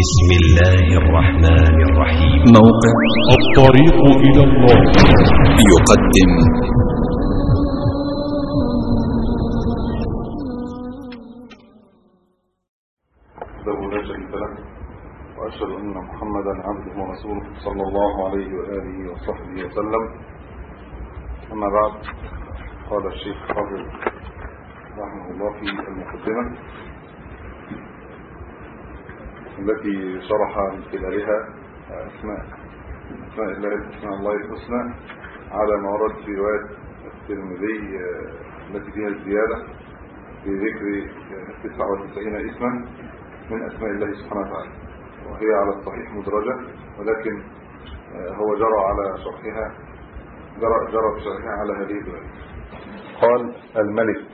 بسم الله الرحمن الرحيم. موقع الطريق إلى الله. يقدم. له لا شريك له وأشهد أن محمدا عبده ورسوله صلى الله عليه وآله وصحبه وسلم. أما بعد قال الشيخ حافظ رحمه الله في المقدمة. التي شرح من خلالها أسماء أسماء الله أسماء الله الحسنى على ما ورد في رواية الترمذي التي فيها الزيادة في ذكر 99 اسما من أسماء الله سبحانه وتعالى. وهي على الصحيح مدرجة ولكن هو جرى على شرحها جرى, جرى بشرحها على هذه الرواية. قال الملك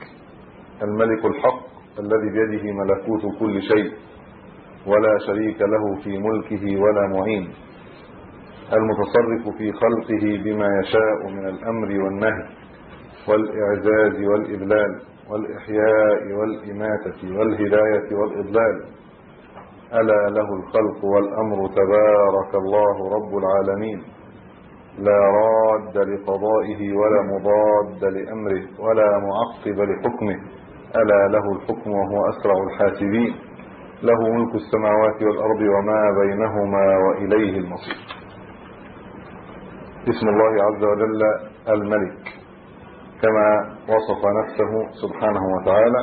الملك الحق الذي بيده ملكوت كل شيء. ولا شريك له في ملكه ولا معين. المتصرف في خلقه بما يشاء من الأمر والنهي والإعزاز والإذلال والإحياء والإماتة والهداية والإضلال. ألا له الخلق والأمر تبارك الله رب العالمين. لا راد لقضائه ولا مضاد لأمره ولا معقب لحكمه. ألا له الحكم وهو أسرع الحاسبين. له ملك السماوات والأرض وما بينهما وإليه المصير. اسم الله عز وجل الملك كما وصف نفسه سبحانه وتعالى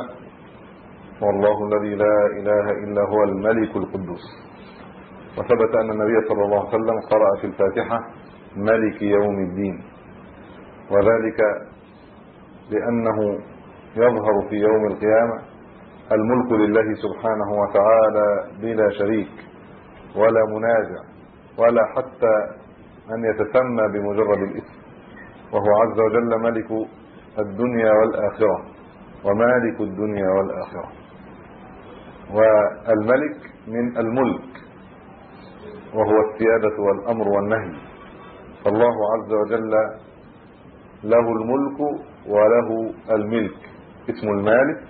والله الذي لا إله إلا هو الملك القدوس. وثبت أن النبي صلى الله عليه وسلم قرأ في الفاتحة ملك يوم الدين. وذلك لأنه يظهر في يوم القيامة الملك لله سبحانه وتعالى بلا شريك ولا منازع ولا حتى أن يتسمى بمجرد الاسم وهو عز وجل ملك الدنيا والآخرة ومالك الدنيا والآخرة. والملك من الملك وهو السيادة والأمر والنهي. فالله عز وجل له الملك وله الملك اسم المالك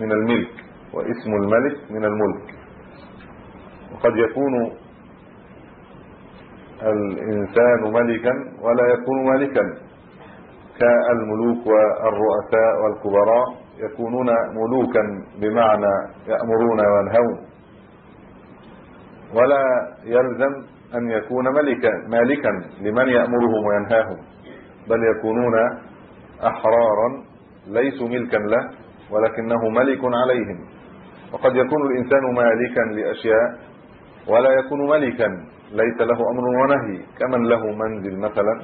من الملك واسم الملك من الملك. وقد يكون الإنسان ملكا ولا يكون ملكا. كالملوك والرؤساء والكبراء يكونون ملوكا بمعنى يأمرون وينهون. ولا يلزم أن يكون ملكا مالكا لمن يأمرهم وينهاهم بل يكونون أحرارا ليسوا ملكا له. ولكنه ملك عليهم. وقد يكون الإنسان مالكا لأشياء ولا يكون ملكا. ليس له أمر ونهي. كمن له منزل مثلا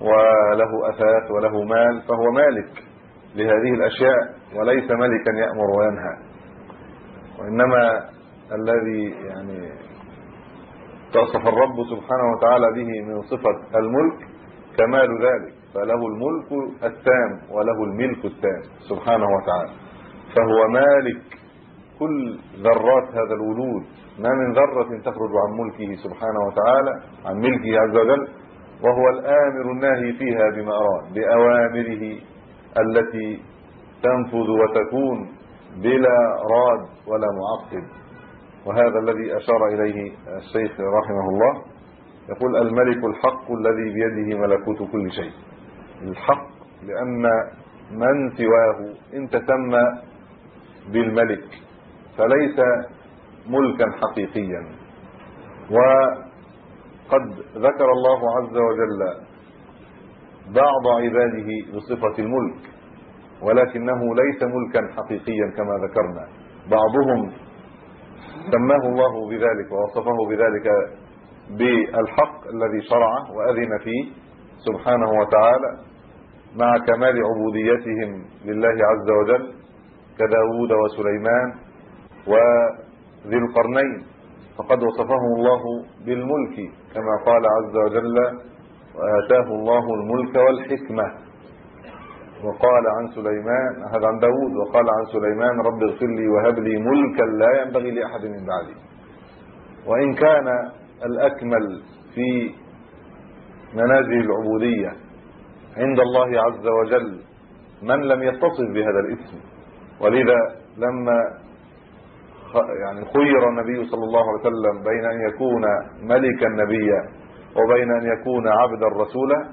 وله أثاث وله مال فهو مالك لهذه الأشياء وليس ملكا يأمر وينهى. وإنما الذي يعني تصف الرب سبحانه وتعالى به من صفة الملك كمال ذلك. فله الملك التام وله الملك التام سبحانه وتعالى. فهو مالك كل ذرات هذا الوجود ما من ذرة تخرج عن ملكه سبحانه وتعالى عن ملكه عز وجل وهو الآمر الناهي فيها بما أراد بأوامره التي تنفذ وتكون بلا راد ولا معقب وهذا الذي أشار إليه الشيخ رحمه الله. يقول الملك الحق الذي بيده ملكوت كل شيء. الحق لأن من سواه إن تسمى بالملك فليس ملكا حقيقيا. وقد ذكر الله عز وجل بعض عباده بصفة الملك ولكنه ليس ملكا حقيقيا كما ذكرنا. بعضهم سماه الله بذلك ووصفه بذلك بالحق الذي شرعه وأذن فيه سبحانه وتعالى. مع كمال عبوديتهم لله عز وجل كداود وسليمان وذي القرنين. فقد وصفهم الله بالملك كما قال عز وجل وآتاه الله الملك والحكمة وقال عن سليمان هذا عن داود وقال عن سليمان رب اغفر لي وهب لي ملكا لا ينبغي لأحد من بعدي وإن كان الأكمل في منازل العبودية عند الله عز وجل من لم يتصف بهذا الاسم. ولذا لما يعني خير النبي صلى الله عليه وسلم بين أن يكون ملكا نبيا وبين أن يكون عبدا رسولا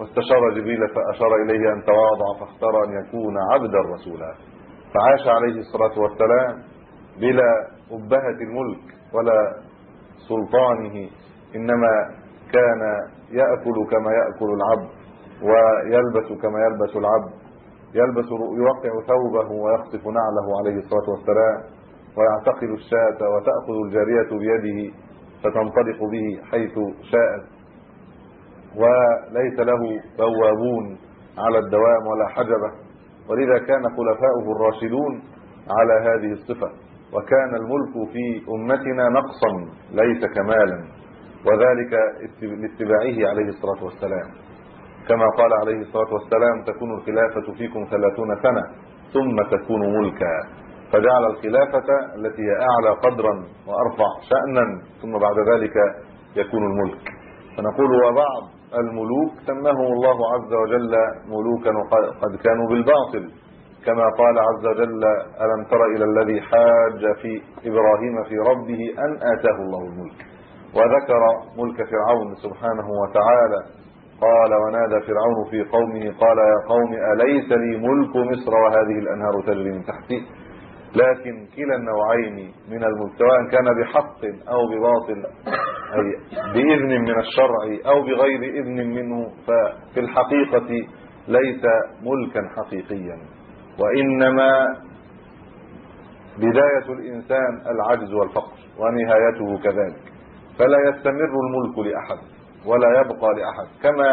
واستشار جبريل فأشار إليه أن تواضع فاختار أن يكون عبدا رسولا فعاش عليه الصلاة والسلام بلا أبهة الملك ولا سلطانه إنما كان يأكل كما يأكل العبد. ويلبس كما يلبس العبد. يلبس يوقع ثوبه ويخطف نعله عليه الصلاة والسلام ويعتقل الشاة وتأخذ الجارية بيده فتنطلق به حيث شاءت وليس له بوابون على الدوام ولا حجبة. ولذا كان خلفاؤه الراشدون على هذه الصفة. وكان الملك في أمتنا نقصا ليس كمالا. وذلك لاتباعه عليه الصلاة والسلام. كما قال عليه الصلاة والسلام تكون الخلافة فيكم ثلاثون سنة ثم تكون ملكا. فجعل الخلافة التي هي أعلى قدرا وأرفع شأنا ثم بعد ذلك يكون الملك. فنقول وبعض الملوك سماهم الله عز وجل ملوكا وقد كانوا بالباطل. كما قال عز وجل ألم تر إلى الذي حاج في إبراهيم في ربه أن آتاه الله الملك؟ وذكر ملك فرعون سبحانه وتعالى قال ونادى فرعون في قومه قال يا قوم أليس لي ملك مصر وهذه الأنهار تجري من تحتي؟ لكن كلا النوعين من الملك سواء كان بحق أو بباطل أي بإذن من الشرع أو بغير إذن منه ففي الحقيقة ليس ملكا حقيقيا وإنما بداية الإنسان العجز والفقر ونهايته كذلك فلا يستمر الملك لأحد. ولا يبقى لأحد. كما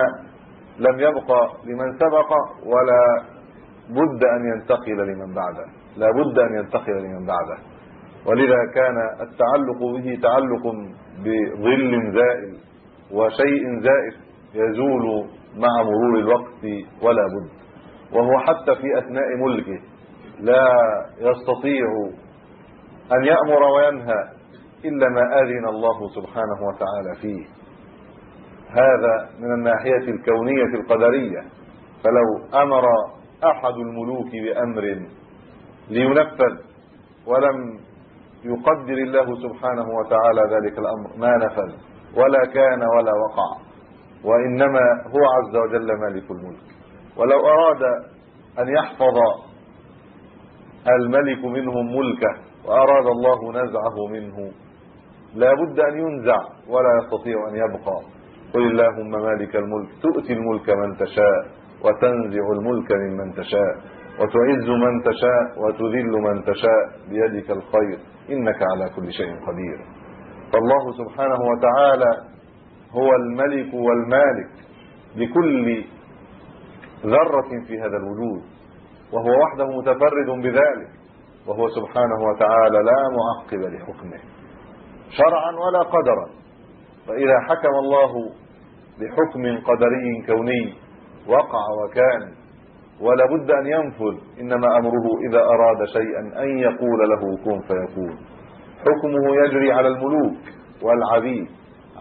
لم يبقى لمن سبق ولا بد أن ينتقل لمن بعده. لا بد أن ينتقل لمن بعده. ولذا كان التعلق به تعلق بظل زائل وشيء زائف يزول مع مرور الوقت ولا بد. وهو حتى في أثناء ملكه لا يستطيع أن يأمر وينهى إلا ما آذن الله سبحانه وتعالى فيه. هذا من الناحية الكونية القدرية. فلو أمر أحد الملوك بأمر لينفذ ولم يقدر الله سبحانه وتعالى ذلك الأمر ما نفذ ولا كان ولا وقع. وإنما هو عز وجل مالك الملك. ولو أراد أن يحفظ الملك منهم ملكه وأراد الله نزعه منه لا بد أن ينزع ولا يستطيع أن يبقى. قل اللهم مالك الملك تؤتي الملك من تشاء وتنزع الملك ممن تشاء وتعز من تشاء وتذل من تشاء بيدك الخير انك على كل شيء قدير. فالله سبحانه وتعالى هو الملك والمالك لكل ذره في هذا الوجود وهو وحده متفرد بذلك وهو سبحانه وتعالى لا معقب لحكمه شرعا ولا قدرا فإذا حكم الله بحكم قدري كوني وقع وكان ولا بد أن ينفذ إنما أمره إذا أراد شيئا أن يقول له كن فيكون. حكمه يجري على الملوك والعبيد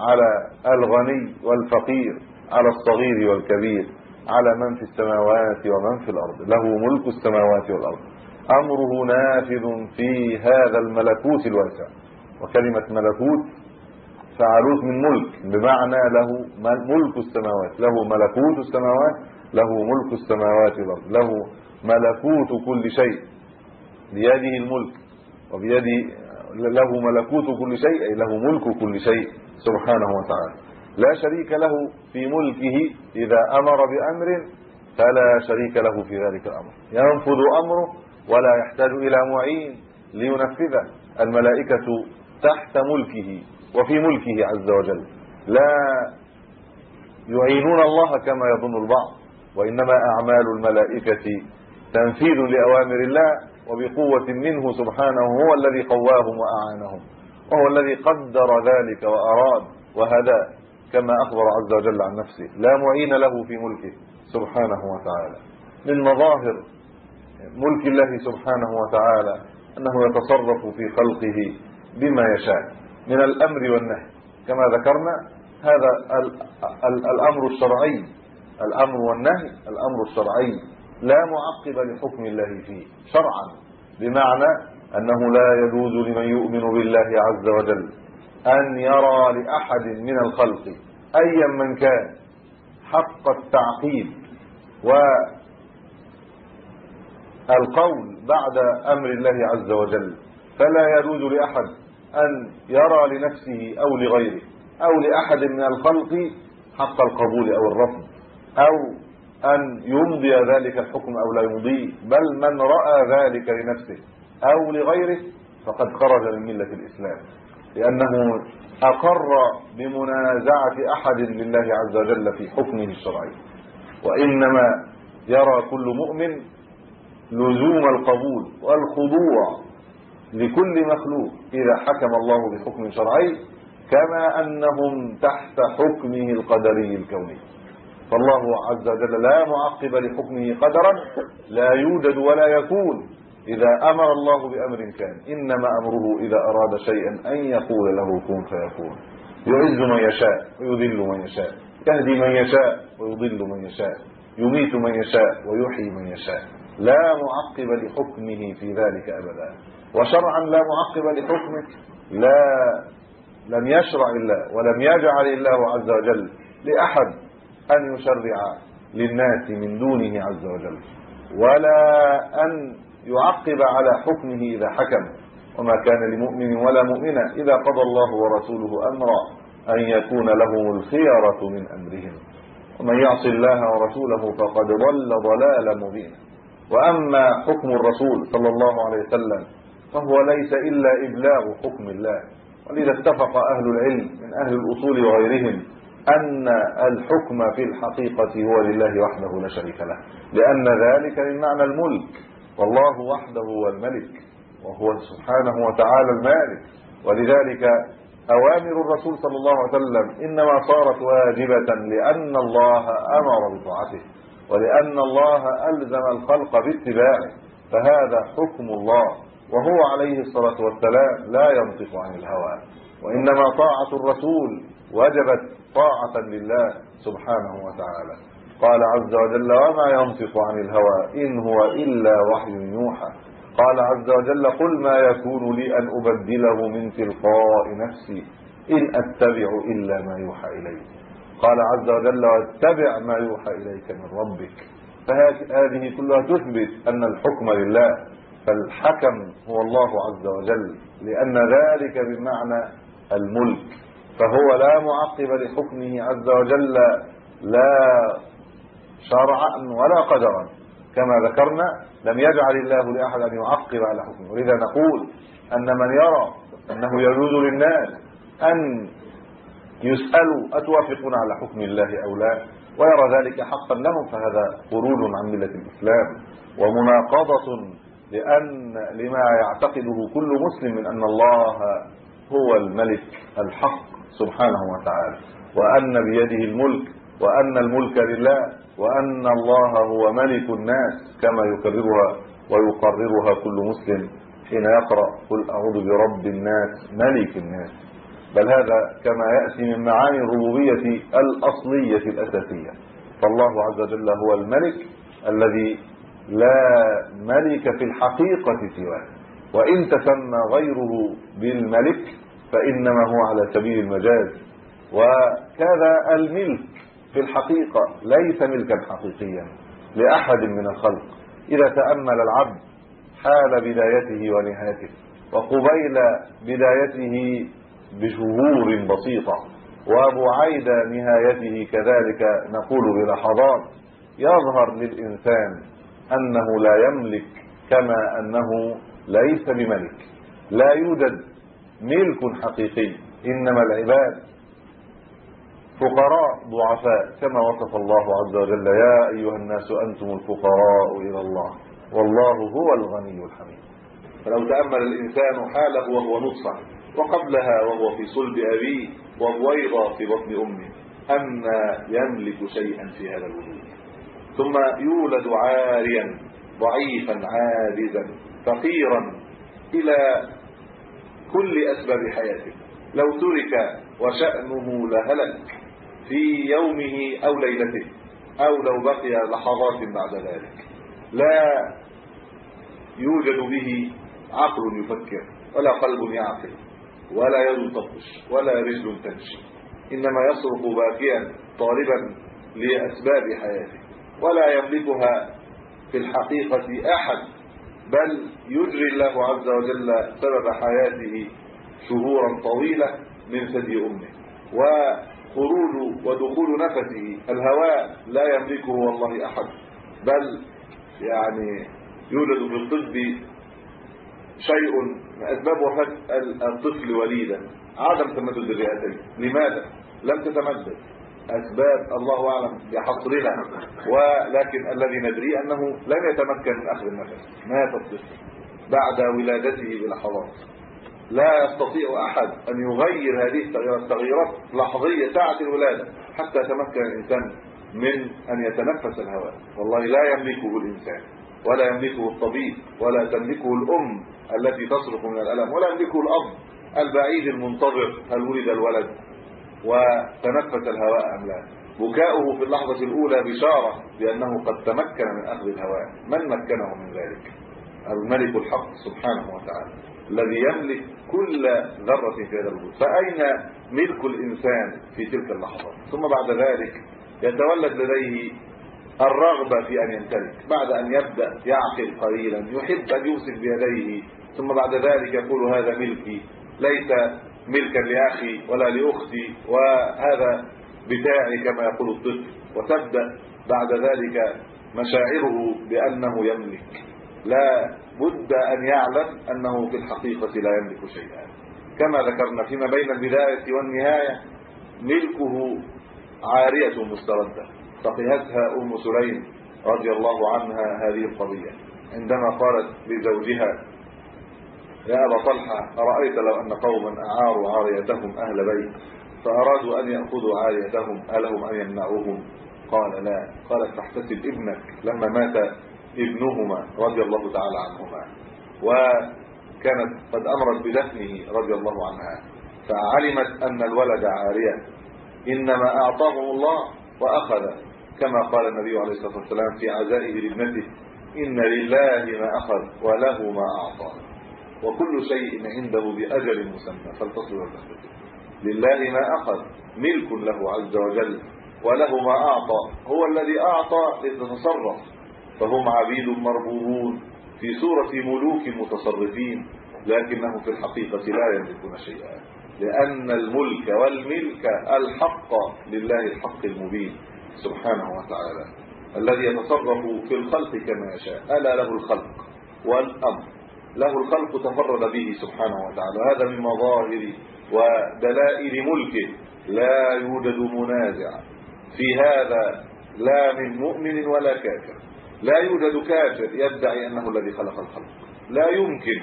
على الغني والفقير على الصغير والكبير على من في السماوات ومن في الأرض. له ملك السماوات والأرض. أمره نافذ في هذا الملكوت الواسع. وكلمة ملكوت فعلوت من ملك. بمعنى له ملك السماوات. له ملكوت السماوات له ملك السماوات والأرض. له ملكوت كل شيء. بيده الملك. وبيده له ملكوت كل شيء أي له ملك كل شيء سبحانه وتعالى. لا شريك له في ملكه إذا أمر بأمر فلا شريك له في ذلك الأمر. ينفذ أمره ولا يحتاج إلى معين لينفذه. الملائكة تحت ملكه. وفي ملكه عز وجل. لا يعينون الله كما يظن البعض وإنما أعمال الملائكة تنفيذ لأوامر الله وبقوة منه سبحانه هو الذي قواهم وأعانهم وهو الذي قدر ذلك وأراد وهدى كما أخبر عز وجل عن نفسه. لا معين له في ملكه سبحانه وتعالى. من مظاهر ملك الله سبحانه وتعالى أنه يتصرف في خلقه بما يشاء. من الأمر والنهي. كما ذكرنا هذا الأمر الشرعي. الأمر والنهي الأمر الشرعي. لا معقب لحكم الله فيه. شرعا. بمعنى أنه لا يجوز لمن يؤمن بالله عز وجل أن يرى لأحد من الخلق أيا من كان حق التعقيد والقول بعد أمر الله عز وجل. فلا يجوز لأحد أن يرى لنفسه أو لغيره أو لأحد من الخلق حق القبول أو الرفض أو أن يمضي ذلك الحكم أو لا يمضيه بل من رأى ذلك لنفسه أو لغيره فقد خرج من ملة الإسلام لأنه أقر بمنازعة أحد لله عز وجل في حكمه الشرعي. وإنما يرى كل مؤمن لزوم القبول والخضوع لكل مخلوق إذا حكم الله بحكم شرعي كما أنهم تحت حكمه القدري الكوني. فالله عز وجل لا معقب لحكمه قدرا لا يوجد ولا يكون. إذا أمر الله بأمر كان إنما أمره إذا أراد شيئا أن يقول له كن فيكون. يعز من يشاء ويذل من يشاء يهدي من يشاء ويضل من يشاء يميت من يشاء ويحيي من يشاء. لا معقب لحكمه في ذلك أبدا. وشرعا لا معقب لحكمه لا لم يشرع الله ولم يجعل الله عز وجل لأحد أن يشرع للناس من دونه عز وجل ولا أن يعقب على حكمه إذا حكم. وما كان لمؤمن ولا مؤمنة إذا قضى الله ورسوله أمرا أن يكون لهم الخيرة من أمرهم. ومن يعص الله ورسوله فقد ضل ضلالا مبينا. وأما حكم الرسول صلى الله عليه وسلم فهو ليس إلا إبلاغ حكم الله. ولذا اتفق أهل العلم من أهل الأصول وغيرهم أن الحكم في الحقيقة هو لله وحده لا شريك له. لأن ذلك من معنى الملك. والله وحده هو الملك. وهو سبحانه وتعالى المالك. ولذلك أوامر الرسول صلى الله عليه وسلم إنما صارت واجبة لأن الله أمر بطاعته. ولأن الله ألزم الخلق باتباعه. فهذا حكم الله. وهو عليه الصلاة والسلام لا ينطق عن الهوى وإنما طاعة الرسول وجبت طاعة لله سبحانه وتعالى. قال عز وجل وما ينطق عن الهوى إن هو إلا وحي يوحى قال عز وجل قل ما يكون لي أن أبدله من تلقاء نفسي إن أتبع إلا ما يوحى إلي قال عز وجل واتبع ما يوحى إليك من ربك فهذه كلها تثبت أن الحكم لله فالحكم هو الله عز وجل لأن ذلك بمعنى الملك. فهو لا معقب لحكمه عز وجل لا شرعا ولا قدرا. كما ذكرنا لم يجعل الله لأحد أن يعقب على حكمه. ولذا نقول أن من يرى أنه يجوز للناس أن يسألوا أتوافقون على حكم الله أو لا؟ ويرى ذلك حقا لهم فهذا خروج عن ملة الإسلام. ومناقضة لأن لما يعتقده كل مسلم من أن الله هو الملك الحق سبحانه وتعالى وأن بيده الملك وأن الملك لله وأن الله هو ملك الناس كما يكررها ويقررها كل مسلم حين يقرأ قل أعوذ برب الناس ملك الناس. بل هذا كما يأتي من معاني الربوبية الأصلية الأساسية. فالله عز وجل هو الملك الذي لا ملك في الحقيقة سواه. وإن تسمى غيره بالملك فإنما هو على سبيل المجاز. وكذا الملك في الحقيقة ليس ملكا حقيقيا لأحد من الخلق. إذا تأمل العبد حال بدايته ونهايته وقبيل بدايته بشهور بسيطة وبعيد نهايته كذلك نقول بلحظات يظهر للإنسان أنه لا يملك كما أنه ليس بملك. لا يوجد ملك حقيقي إنما العباد فقراء ضعفاء كما وصف الله عز وجل يا أيها الناس أنتم الفقراء إلى الله والله هو الغني الحميد. فلو تأمل الإنسان حاله وهو نطفة وقبلها وهو في صلب أبيه وبويضه في بطن أمه اما يملك شيئا في هذا الوجود؟ ثم يولد عاريا ضعيفا عاجزا فقيرا إلى كل أسباب حياته. لو ترك وشأنه لهلك في يومه أو ليلته أو لو بقي لحظات بعد ذلك. لا يوجد به عقل يفكر ولا قلب يعقل ولا يد تبطش ولا رجل تمشي. إنما يصرخ باكيا طالبا لأسباب حياته. ولا يملكها في الحقيقة أحد بل يجري الله عز وجل سبب حياته شهورا طويلة من ثدي أمه. وخروج ودخول نفسه الهواء لا يملكه والله أحد بل يعني يولد في الطب شيء من أسباب وفاة الطفل وليدا عدم تمدد الرئتين لماذا؟ لم تتمدد. أسباب الله أعلم بحصرها. ولكن الذي ندري أنه لم يتمكن من أخذ النفس مات الطفل بعد ولادته بلحظات لا يستطيع أحد أن يغير هذه التغييرات لحظية ساعة الولادة حتى يتمكن الإنسان من أن يتنفس الهواء. والله لا يملكه الإنسان ولا يملكه الطبيب ولا تملكه الأم التي تصرخ من الألم ولا يملكه الأب البعيد المنتظر هل ولد الولد. وتنفس الهواء أم لا؟ بكاؤه في اللحظة الأولى بشارة بأنه قد تمكن من أخذ الهواء. من مكنه من ذلك؟ الملك الحق سبحانه وتعالى الذي يملك كل ذرة في هذا الوجود. فأين ملك الإنسان في تلك اللحظات ثم بعد ذلك يتولد لديه الرغبة في أن يمتلك. بعد أن يبدأ يعقل قليلا يحب أن يمسك بيديه ثم بعد ذلك يقول هذا ملكي ليس ملكا لأخي ولا لأختي وهذا بتاعي كما يقول الطفل وتبدا بعد ذلك مشاعره بأنه يملك. لا بد أن يعلم أنه في الحقيقة لا يملك شيئا. كما ذكرنا فيما بين البداية والنهاية ملكه عارية مستردة. فقهتها أم سليم رضي الله عنها هذه القضية. عندما قالت لزوجها يا أبا طلحة أرأيت لو أن قوما أعاروا عاريتهم أهل بيت فأرادوا أن يأخذوا عاريتهم ألهم أن يمنعوهم؟ قال لا قالت تحتسب ابنك لما مات ابنهما رضي الله تعالى عنهما وكانت قد أمرت بدفنه رضي الله عنها فعلمت أن الولد عارية إنما أعطاهم الله وأخذ كما قال النبي عليه الصلاة والسلام في عزائه لابنته إن لله ما أخذ وله ما أعطى وكل شيء عنده بأجل مسمى. فلتصل وتختلف لله ما أخذ ملك له عز وجل وله ما أعطى. هو الذي أعطى لتتصرف. فهم عبيد مربوبون. في صورة ملوك متصرفين. لكنهم في الحقيقة لا يملكون شيئا. لأن الملك والملك الحق لله الحق المبين سبحانه وتعالى. الذي يتصرف في الخلق كما يشاء. ألا له الخلق والأمر. له الخلق تفرد به سبحانه وتعالى. هذا من مظاهر ودلائل ملكه. لا يوجد منازع في هذا لا من مؤمن ولا كافر. لا يوجد كافر يدعي أنه الذي خلق الخلق. لا يمكن.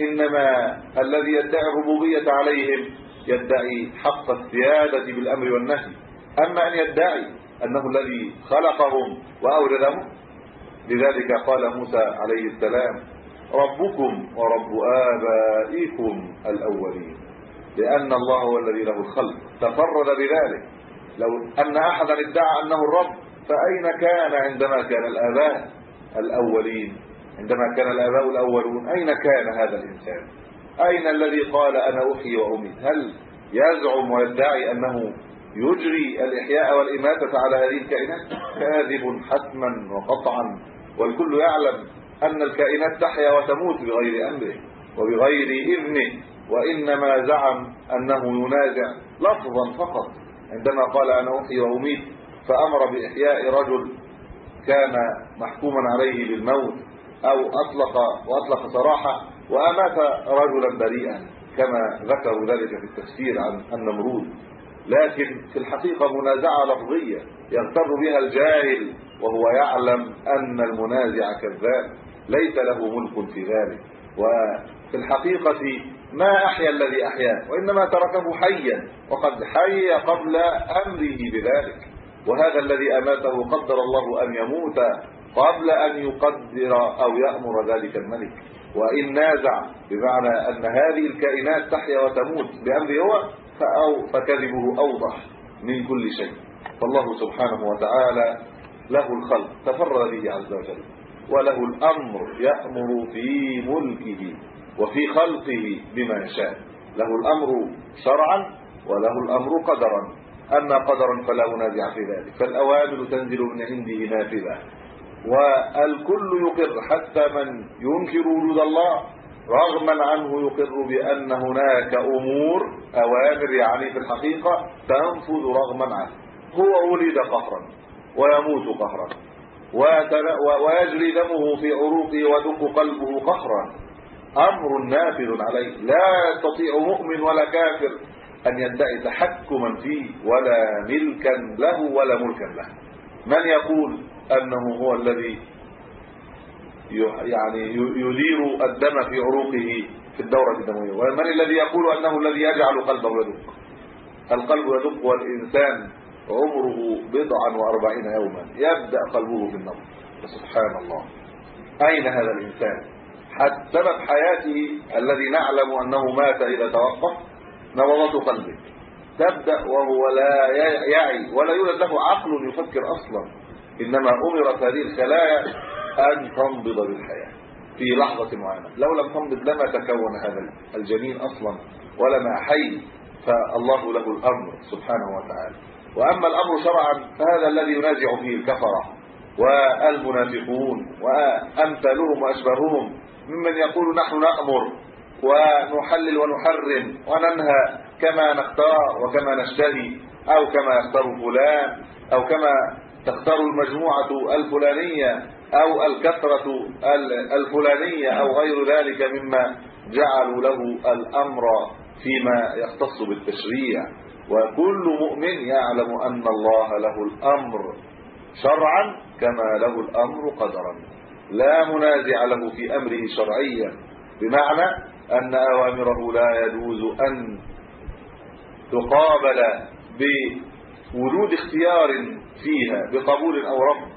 إنما الذي يدعي الربوبية عليهم يدعي حق السيادة بالأمر والنهي. أما أن يدعي أنه الذي خلقهم وأوجدهم لذلك قال موسى عليه السلام ربكم ورب آبائكم الأولين. لأن الله هو الذي له الخلق. تفرد بذلك. لو أن أحدا ادعى أنه الرب فأين كان عندما كان الآباء الأولين؟ عندما كان الآباء الأولون أين كان هذا الإنسان؟ أين الذي قال أنا أحيي وأميت؟ هل يزعم ويدعي أنه يجري الإحياء والإماتة على هذه الكائنات؟ كاذب حتما وقطعا والكل يعلم أن الكائنات تحيا وتموت بغير أمره وبغير إذنه وإنما زعم أنه ينازع لفظا فقط. عندما قال أنا أحيي وأميت فأمر بإحياء رجل كان محكوما عليه بالموت أو أطلق وأطلق سراحة وأمات رجلا بريئا كما ذكروا ذلك في التفسير عن النمرود. لكن في الحقيقة منازعة لفظية يغتر بها الجاهل وهو يعلم أن المنازع كذاب. ليس له ملك في ذلك. وفي الحقيقة ما أحيا الذي أحياه وإنما تركه حيا وقد حي قبل أمره بذلك. وهذا الذي أماته قدر الله أن يموت قبل أن يقدر أو يأمر ذلك الملك. وإن نازع بمعنى أن هذه الكائنات تحيا وتموت بأمره هو فأو فكذبه أوضح من كل شيء. فالله سبحانه وتعالى له الخلق تفرد به عز وجل. وله الأمر يأمر في ملكه وفي خلقه بما يشاء. له الأمر شرعا وله الأمر قدرا. أما قدرا فلا منازع في ذلك. فالأوامر تنزل من عنده نافذة. والكل يقر حتى من ينكر وجود الله رغما عنه يقر بأن هناك أمور أوامر يعني في الحقيقة تنفذ رغما عنه. هو ولد قهرا ويموت قهرا. ويجري دمه في عروقه ودق قلبه قهرا أمر نافذ عليه. لا يستطيع مؤمن ولا كافر أن يدعي تحكما فيه ولا ملكا له ولا ملكا له. من يقول أنه هو الذي يعني يدير الدم في عروقه في الدورة الدموية؟ ومن الذي يقول أنه الذي يجعل قلبه يدق؟ القلب يدق والإنسان عمره بضعا وأربعين يوما يبدأ قلبه النبض سبحان الله. أين هذا الإنسان؟ حتى سبب حياته الذي نعلم أنه مات إذا توقف نبضات قلبه. تبدأ وهو لا يعي ولا يولد له عقل يفكر أصلا. إنما أمرت هذه الخلايا أن تنبض بالحياة في لحظة معينة. لو لم تنبض لما تكون هذا الجنين أصلا ولما حي فالله له الأمر سبحانه وتعالى. وأما الأمر شرعا فهذا الذي ينازع فيه الكفرة. والمنافقون وأمثالهم وأشبههم ممن يقول نحن نأمر ونحلل ونحرم وننهى كما نختار وكما نشتهي أو كما يختار فلان أو كما تختار المجموعة الفلانية أو الكثرة الفلانية أو غير ذلك مما جعلوا له الأمر فيما يختص بالتشريع. وكل مؤمن يعلم أن الله له الأمر شرعا كما له الأمر قدرا. لا منازع له في أمره شرعيا بمعنى أن أوامره لا يجوز أن تقابل بوجود اختيار فيها بقبول أو رفض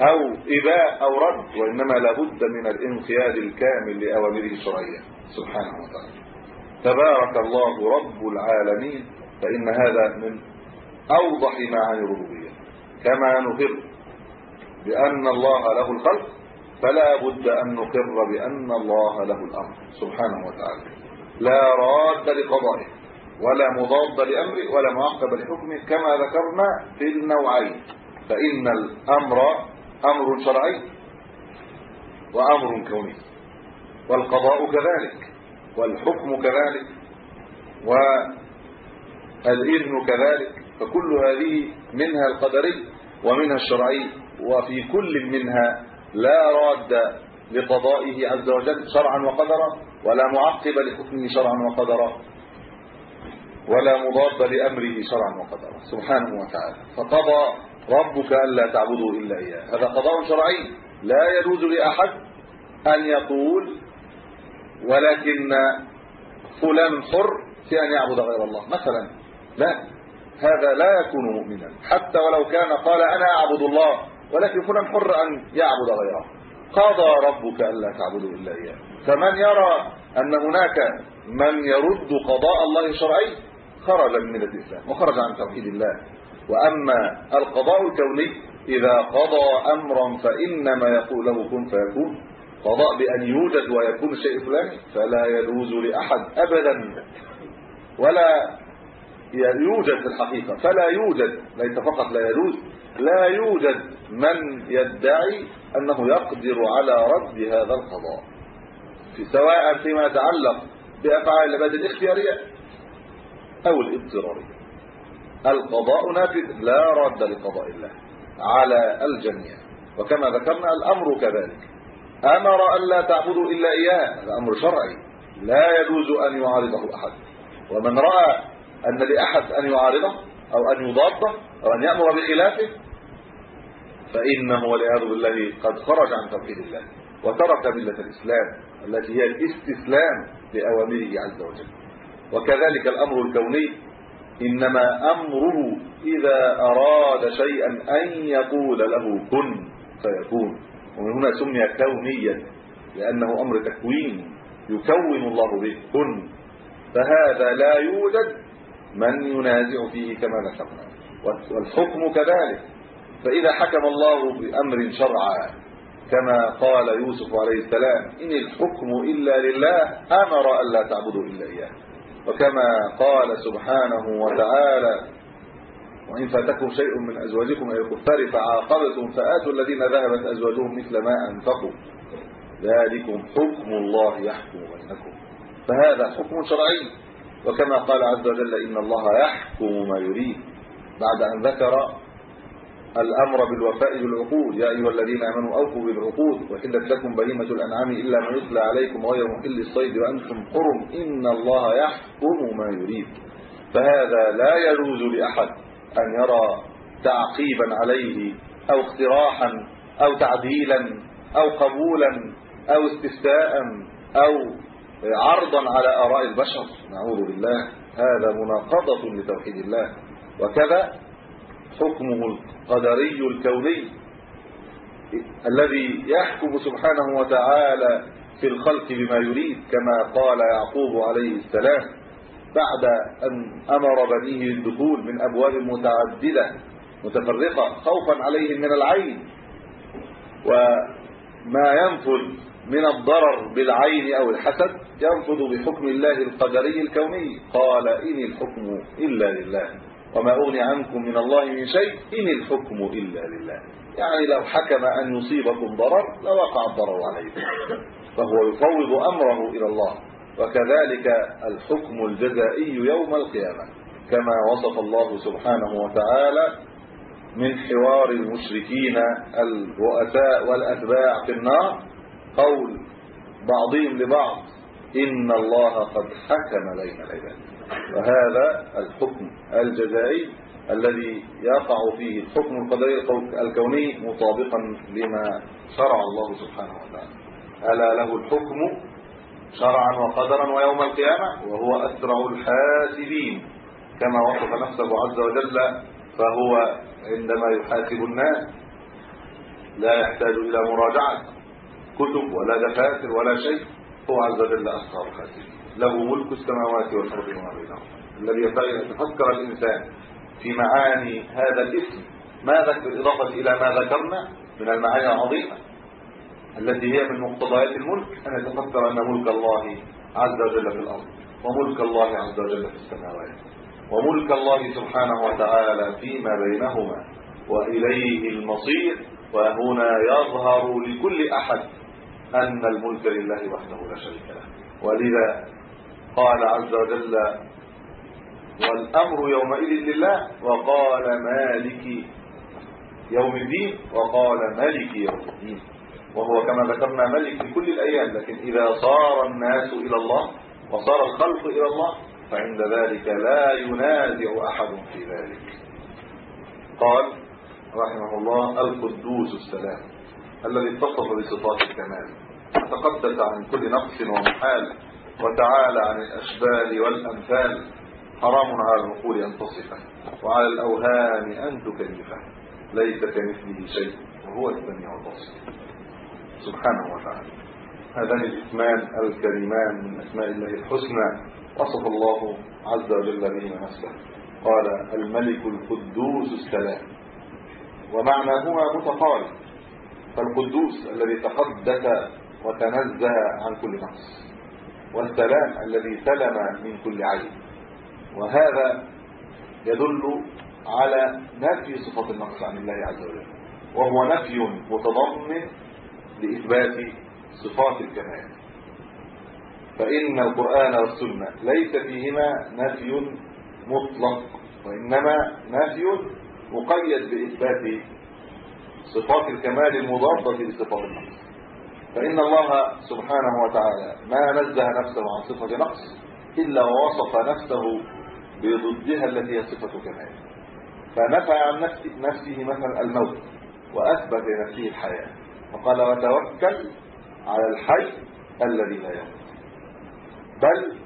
أو إباء أو رد وإنما لابد من الانقياد الكامل لأوامره الشرعية. سبحانه وتعالى. تبارك الله رب العالمين. فإن هذا من أوضح معاني الربوبية. كما نقر بأن الله له الخلق فلا بد أن نقر بأن الله له الأمر سبحانه وتعالى. لا راد لقضائه ولا مضاد لأمره ولا معقب لحكمه كما ذكرنا في النوعين. فإن الأمر أمر شرعي وأمر كوني والقضاء كذلك والحكم كذلك والإذن كذلك فكل هذه منها القدري ومنها الشرعي وفي كل منها لا راد لقضائه عز وجل شرعا وقدرا ولا معقب لحكمه شرعا وقدرا ولا مضاد لأمره شرعا وقدرا سبحانه وتعالى. فقضى ربك ألا تعبدوا إلا إياه. هذا قضاء شرعي لا يجوز لأحد أن يقول ولكن فلان حر في أن يعبد غير الله. مثلا لا. هذا لا يكون مؤمنا. حتى ولو كان قال أنا أعبد الله ولكن فلان حر أن يعبد غيره. قضى ربك ألا تعبدوا إلا إياه. فمن يرى أن هناك من يرد قضاء الله الشرعي خرج من ملة الإسلام وخرج عن توحيد الله. وأما القضاء الكوني إذا قضى أمرا فإنما يقول له كن فيكون. قضاء بأن يوجد ويكون الشيء الفلاني فلا يجوز لأحد ابدا. ولا يوجد في الحقيقة. فلا يوجد ليس فقط لا يجوز لا يوجد من يدعي أنه يقدر على رد هذا القضاء. في سواء فيما يتعلق بأفعال العباد الاختيارية أو الاضطرارية. القضاء نافذ لا رد لقضاء الله على الجميع. وكما ذكرنا الأمر كذلك. أمر أن لا تعبدوا إلا إياه هذا أمر شرعي. لا يجوز أن يعارضه أحد. ومن رأى أن لأحد أن يعارضه أو أن يضاده أو أن يأمر بخلافه فإنه والعياذ بالله قد خرج عن توحيد الله وترك ملة الإسلام التي هي الاستسلام لأوامره عز وجل. وكذلك الأمر الكوني إنما أمره إذا أراد شيئا أن يقول له كن فيكون. ومن هنا سمي كونيا لأنه أمر تكوين يكون الله به كن. فهذا لا يوجد من ينازع فيه كما ذكرنا. والحكم كذلك. فإذا حكم الله بأمر شرعا كما قال يوسف عليه السلام إن الحكم إلا لله أمر ألا تعبدوا إلا إياه. وكما قال سبحانه وتعالى وإن فاتكم شيء من أزواجكم إلى الكفار فعاقبتم فآتوا الذين ذهبت أزواجهم مثل ما أنفقوا. ذلكم حكم الله يحكم بينكم. فهذا حكم شرعي. وكما قال عز وجل إن الله يحكم ما يريد. بعد أن ذكر الأمر بالوفاء بالعقود يا أيها الذين آمنوا أوفوا بالعقود وحلت لكم بهيمة الأنعام إلا ما يتلى عليكم غير محل الصيد وأنتم حرم. إن الله يحكم ما يريد. فهذا لا يجوز لأحد أن يرى تعقيبا عليه أو اقتراحا أو تعديلا أو قبولا أو استفتاء أو عرضا على آراء البشر. نعوذ بالله. هذا مناقضة لتوحيد الله. وكذا حكمه القدري الكوني الذي يحكم سبحانه وتعالى في الخلق بما يريد كما قال يعقوب عليه السلام بعد أن أمر بنيه الدخول من أبواب متعددة متفرقة خوفا عليهم من العين. وما ينفذ من الضرر بالعين أو الحسد ينفذ بحكم الله القدري الكوني. قال إن الحكم إلا لله. وما أغني عنكم من الله من شيء إن الحكم إلا لله. يعني لو حكم أن يصيبكم ضرر لوقع الضرر عليكم. فهو يفوض أمره إلى الله. وكذلك الحكم الجزائي يوم القيامة. كما وصف الله سبحانه وتعالى من حوار المشركين الرؤساء والأتباع في النار. قول بعضهم لبعض. إن الله قد حكم بين العباد. وهذا الحكم الجزائي الذي يقع فيه الحكم القدري الكوني مطابقا لما شرع الله سبحانه وتعالى. ألا له الحكم شرعا وقدرا ويوم القيامة؟ وهو أسرع الحاسبين. كما وصف نفسه عز وجل فهو عندما يحاسب الناس لا يحتاج إلى مراجعة كتب ولا دفاتر ولا شيء. هو عز وجل أسرع الحاسبين له ملك السماوات والأرض وما بينهما. الذي ينبغي أن يتفكر الإنسان في معاني هذا الاسم. ماذا بالإضافة إلى ما ذكرنا من المعاني العظيمة التي هي من مقتضيات الملك أن يتفكر أن ملك الله عز وجل في الأرض وملك الله عز وجل في السماوات وملك الله سبحانه وتعالى فيما بينهما وإليه المصير وهنا يظهر لكل أحد أن الملك لله وحده لا شريك له. ولذا قال عز وجل والأمر يومئذ لله. وقال مالك يوم الدين. وقال ملك يوم الدين. وهو كما ذكرنا ملك في كل الأيام. لكن إذا صار الناس إلى الله وصار الخلق إلى الله فعند ذلك لا ينازع أحد في ذلك. قال رحمه الله القدوس السلام. الذي اتصف بصفات الكمال. تقدس عن كل نقص ومحال وتعالى عن الأشبال والأمثال حرام على العقول أن تصفه وعلى الأوهام أن تكلفه. ليس كمثله شيء وهو السميع البصير. سبحانه وتعالى. هذان الاسمان الكريمان من أسماء الله الحسنى. وصف الله عز وجل بهما نفسه. قال الملك القدوس السلام. ومعناهما متقارب. فالقدوس الذي تقدس وتنزه عن كل نقص والسلام الذي سلم من كل عيب وهذا يدل على نفي صفة النقص عن الله عز وجل وهو نفي متضمن لإثبات صفات الكمال. فإن القرآن والسنة ليس فيهما نفي مطلق وإنما نفي مقيد بإثبات صفات الكمال المضادة لصفات النقص. فإن الله سبحانه وتعالى ما نزه نفسه عن صفة نقص إلا ووصف نفسه بضدها التي هي صفة كمال. فنفى عن نفسه مثلا الموت وأثبت لنفسه الحياة. وقال وتوكل على الحي الذي لا يموت. بل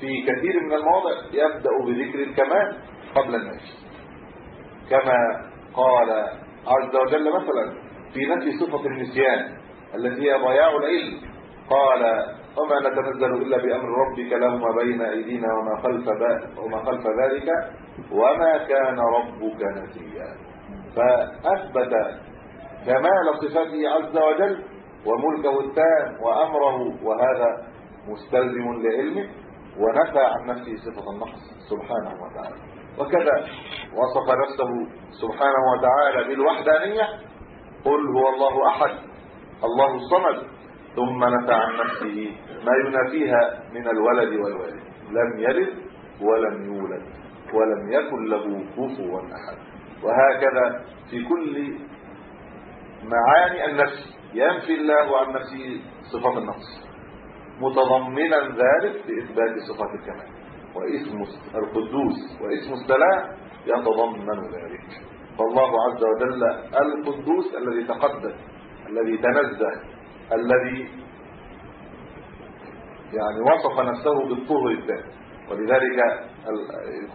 في كثير من المواضع يبدأ بذكر الكمال قبل النفي كما قال عز وجل مثلا في نفي صفة النسيان التي هي ضياع العلم. قال وما نتنزل إلا بأمر ربك له ما بين أيدينا وما خلف, وما خلف ذلك وما كان ربك نسيا. فأثبت كمال صفاته عز وجل وملكه التام وأمره وهذا مستلزم لعلمه ونفى عن نفسه صفة النقص سبحانه وتعالى. وكذا. وصف نفسه سبحانه وتعالى بالوحدانية. قل هو الله أحد الله الصمد. ثم نفى عن نفسه ما ينافيها من الولد والوالد لم يلد ولم يولد ولم يكن له كفوا أحد. وهكذا في كل معاني النفس. ينفي الله عن نفسه صفات النقص. متضمنا ذلك بإثبات صفات الكمال. واسم القدوس واسم السلام يتضمن ذلك. فالله عز وجل القدوس الذي تقدس الذي تنزه الذي يعني وصف نفسه بالطهر الذات ولذلك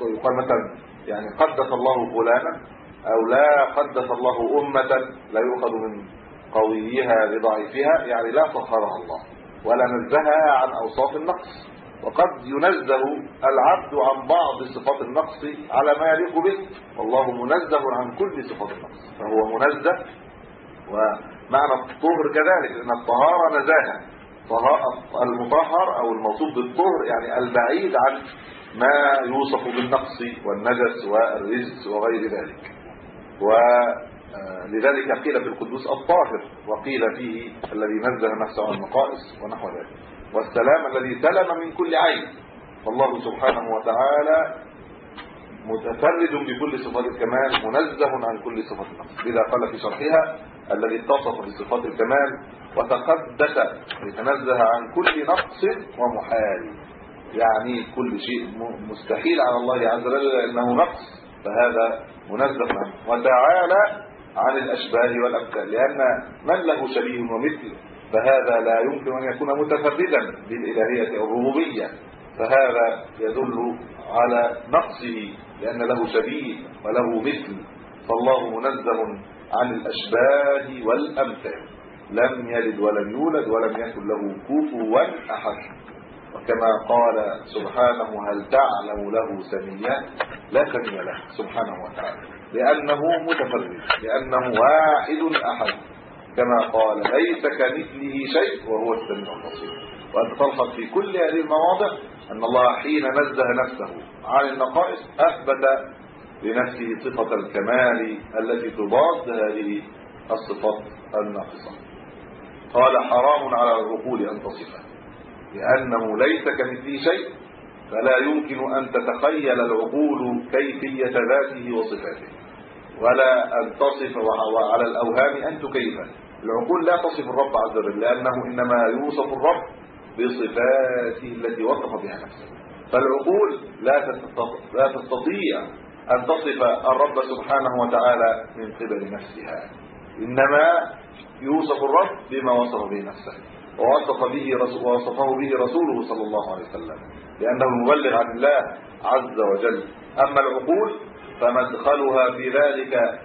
يقال مثلا يعني قدس الله فلانا أو لا قدس الله أمة لا يؤخذ من قويها لضعيفها يعني لا طهرها الله ولا نزهها عن أوصاف النقص. وقد ينزه العبد عن بعض صفات النقص على ما يليق به. والله منزه عن كل صفات النقص. فهو منزه ومعنى الطهر كذلك لأن الطهارة نزاهة. المطهر أو الموصوف بالطهر يعني البعيد عن ما يوصف بالنقص والنجس والرزق وغير ذلك. ولذلك قيل في القدوس الطاهر وقيل فيه الذي نزه نفسه عن النقائص ونحو ذلك. والسلام الذي سلم من كل عين. فالله سبحانه وتعالى متفرد بكل صفات الكمال منزه عن كل صفات النقص لذا قال في شرحها الذي اتصف بصفات الكمال وتقدس يتنزه عن كل نقص ومحال. يعني كل شيء مستحيل على الله عز وجل لأنه نقص. فهذا منزه عنه. وتعالى عن الأشباه والامثال لأن من له شبيه ومثل فهذا لا يمكن أن يكون متفردا بالالهيه الربوبية. فهذا يدل على نقصه لأن له شبيه وله مثل. فالله منزه عن الأشباه والأمثال. لم يلد ولم يولد ولم يكن له كفوا أحد. وكما قال سبحانه هل تعلم له سميا؟ لا سمي له سبحانه وتعالى. لأنه متفرد لأنه واحد أحد. كما قال ليس كمثله شيء وهو السميع البصير. وأنت تلحظ في كل هذه المواضع أن الله حين نزه نفسه عن النقائص أثبت لنفسه صفة الكمال التي تضاد هذه الصفات الناقصة. قال حرام على العقول أن تصفه لأنه ليس كمثله شيء فلا يمكن أن تتخيل العقول كيفية ذاته وصفاته ولا أن تصف وعلى الأوهام ان تكيف العقول لا تصف الرب عز وجل لأنه إنما يوصف الرب بصفاته التي وصف بها نفسه. فالعقول لا لا تستطيع أن تصف الرب سبحانه وتعالى من قبل نفسها. إنما يوصف الرب بما وصف به نفسه. ووصف به رسول ووصفه به رسوله صلى الله عليه وسلم. لأنه المبلغ عن الله عز وجل. أما العقول فمدخلها في ذلك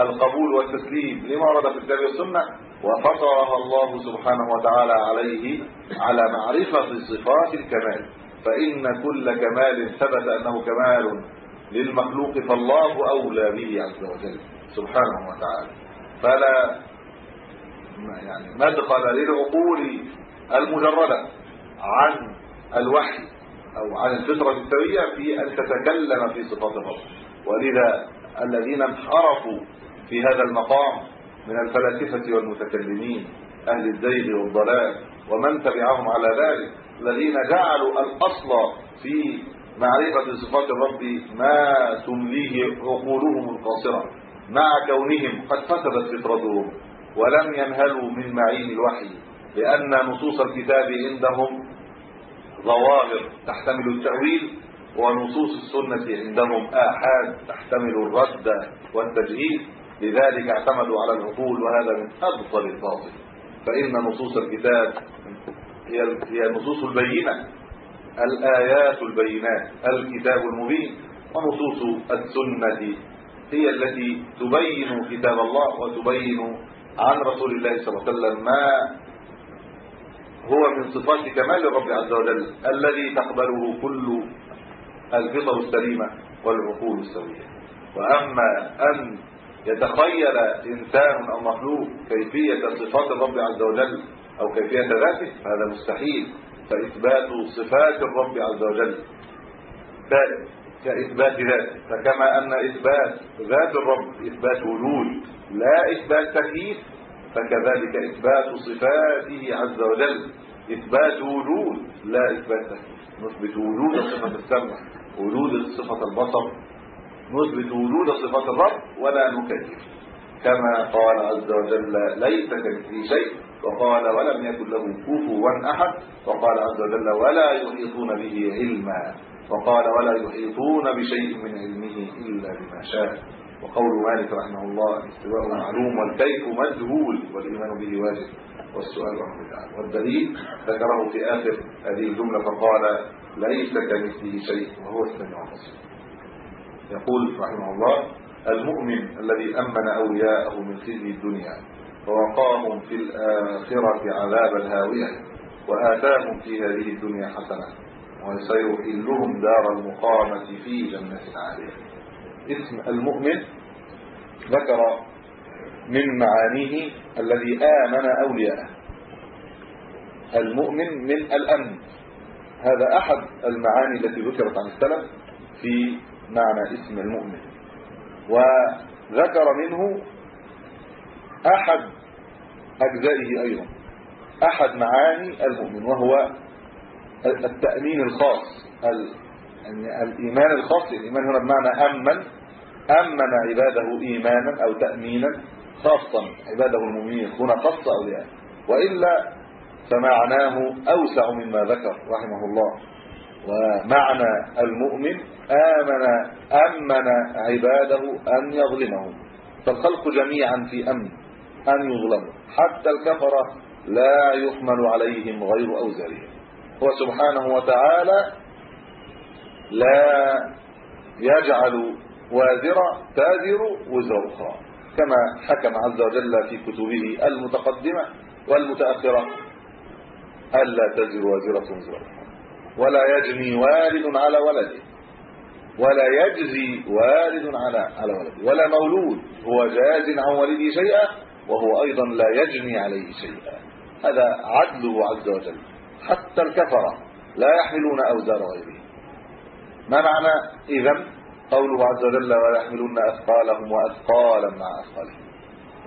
القبول والتسليم لما ورد في الكتاب والسنة وفطرها الله سبحانه وتعالى عليه على معرفة صفات الكمال. فإن كل كمال ثبت أنه كمال للمخلوق فالله أولى به عز وجل سبحانه وتعالى. فلا يعني مدخل للعقول المجردة عن الوحي أو عن الفطرة السوية في أن تتكلم في صفات الرب. ولذا الذين انحرفوا في هذا المقام من الفلاسفة والمتكلمين أهل الزيغ والضلال ومن تبعهم على ذلك الذين جعلوا الأصل في معرفة صفات الرب ما تمليه عقولهم القاصرة مع كونهم قد فسدت فطرتهم ولم ينهلوا من معين الوحي لأن نصوص الكتاب عندهم ظواهر تحتمل التأويل ونصوص السنة عندهم آحاد تحتمل الرد والتجهيز. لذلك اعتمدوا على العقول وهذا من ابطل الباطل. فإن نصوص الكتاب هي النصوص البينة الآيات البينات الكتاب المبين ونصوص السنة هي التي تبين كتاب الله وتبين عن رسول الله صلى الله عليه وسلم ما هو من صفات كمال الرب عز وجل الذي تقبله كل الفطر السليمة والعقول السوية. وأما أن يتخيل إنسان أو مخلوق كيفية صفات الرب عز وجل أو كيفية ذاته هذا مستحيل. فإثبات صفات الرب عز وجل. كإثبات ذاته. فكما أن إثبات ذات الرب إثبات وجود لا إثبات تكييف فكذلك إثبات صفاته عز وجل. إثبات وجود لا إثبات تكييف. نثبت وجود صفة السمع وجود صفة البصر نثبت وجود صفات الرب ولا نكيف كما قال عز وجل ليس كمثله شيء. وقال ولم يكن له كفوا أحد. وقال عز وجل ولا يحيطون به علما. وقال ولا يحيطون بشيء من علمه إلا بما شاء. وقول مالك رحمه الله الاستواء معلوم والكيف مجهول والإيمان به واجب. والسؤال عنه تعالى والدليل ذكره في آخر هذه الجملة فقال ليس كمثله شيء وهو السميع البصير. يقول رحمه الله المؤمن الذي أمن أولياءه من خزي الدنيا ووقاهم في الآخرة عذاب الهاوية وآتاهم في هذه الدنيا حسنة وسيحلهم دار المقامة في جنة عالية. اسم المؤمن ذكر من معانيه الذي آمن أولياءه. المؤمن من الأمن. هذا أحد المعاني التي ذكرت عن السلف في معنى اسم المؤمن. وذكر منه أحد أجزائه أيضا أحد معاني المؤمن وهو التأمين الخاص يعني الإيمان الخاص الإيمان هنا بمعنى أمن أمن عباده إيمانا أو تأمينا خاصا عباده المؤمنين هنا خاص أولياء وإلا فمعناه أوسع مما ذكر رحمه الله. ومعنى المؤمن آمن أمن عباده أن يظلمهم. فالخلق جميعا في أمن أن يظلموا. حتى الكفرة لا يحمل عليهم غير أوزارهم. هو سبحانه وتعالى لا يجعل وازرة تازر وزر أخرى كما حكم عز وجل في كتبه المتقدمة والمتأخرة. ألا تزر وازرة وزر ولا يجني والد على ولده ولا يجزي والد على على ولده ولا مولود هو جاز عن والده شيئا وهو أيضا لا يجني عليه شيئا. هذا عدله عز وجل. حتى الكفرة لا يحملون أوزار غيرهم ما معنى اذا قوله عز وجل ولا يحملون أثقالهم وأثقالا مع أثقالهم.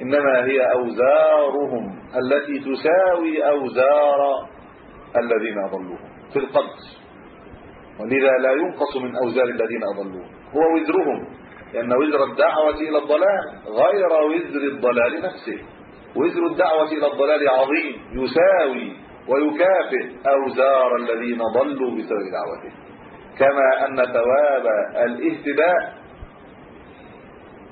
إنما هي أوزارهم التي تساوي أوزار الذين أضلوهم. في القدس ولذا لا ينقص من أوزار الذين أضلوه هو وزرهم. لأن وزر الدعوة إلى الضلال غير وزر الضلال نفسه. وزر الدعوة إلى الضلال عظيم. يساوي ويكافئ أوزار الذين ضلوا بسبب دعوته. كما أن ثواب الاهتداء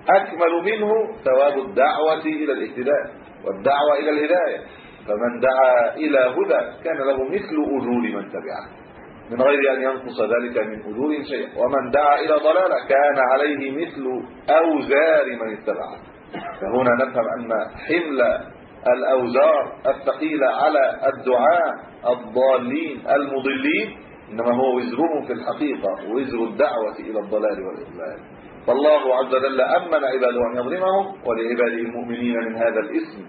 أكمل منه ثواب الدعوة إلى الاهتداء. والدعوة إلى الهداية. فمن دعا إلى هدى كان له مثل أجور من تبعه. من غير أن ينقص ذلك من أجور شيئا. ومن دعا إلى ضلالة كان عليه مثل أوزار من اتبعه. فهنا نفهم أن حمل الأوزار الثقيلة على الدعاء الضالين المضلين إنما هو وزرهم في الحقيقة وزر الدعوة إلى الضلال والإضلال. فالله عز وجل أمن عباده أن يظلمهم ولعباده المؤمنين من هذا الاسم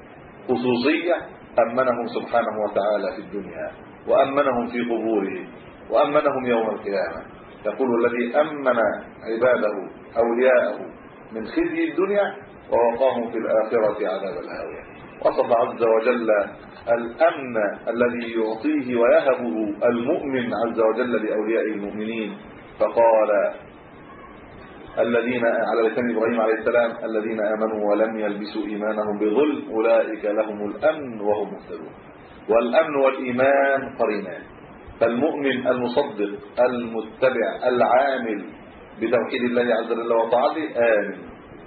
خصوصية أمنهم سبحانه وتعالى في الدنيا وأمنهم في قبورهم وأمنهم يوم القيامة. يقول الذي أمن عباده أولياءه من خزي الدنيا ووقاهم في الآخرة عذاب الهاوية. وصف عز وجل الأمن الذي يعطيه ويهبه المؤمن عز وجل لأولياء المؤمنين. فقال الذين على لسان إبراهيم عليه السلام الذين آمنوا ولم يلبسوا إيمانهم بظلم أولئك لهم الأمن وهم مهتدون. والأمن والإيمان قرينان. فالمؤمن المصدق المتبع العامل بتوحيد الله عز وجل وطاعته آمن.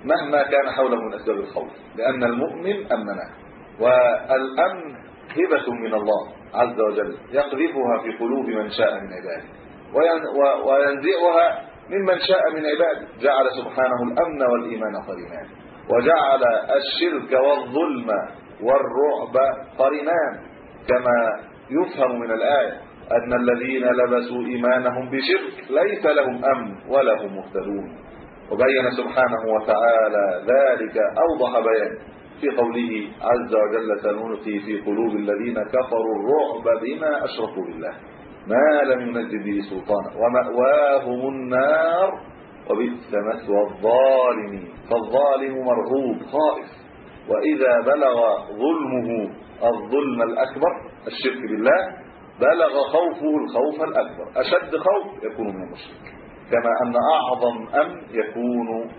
مهما كان حوله من أسباب الخوف. لأن المؤمن أمنه. والأمن هبة من الله عز وجل يقذفها في قلوب من شاء من عباده. وينزعها ممن شاء من عباده. جعل سبحانه الأمن والإيمان قرينان وجعل الشرك والظلم والرعب قرينان كما يفهم من الآية أن الذين لبسوا إيمانهم بشرك ليس لهم أمن ولا هم مهتدون. وبين سبحانه وتعالى ذلك أوضح بيان في قوله عز وجل سنلقي في قلوب الذين كفروا الرعب بما أشركوا بالله. ما لم ينزل به سلطانا. ومأواهم النار وبئس مثوى الظالمين. فالظالم مرغوب خائف. وإذا بلغ ظلمه الظلم الأكبر الشرك بالله بلغ خوفه الخوف الأكبر. أشد خوف يكون من المشرك. كما أن أعظم أمن يكون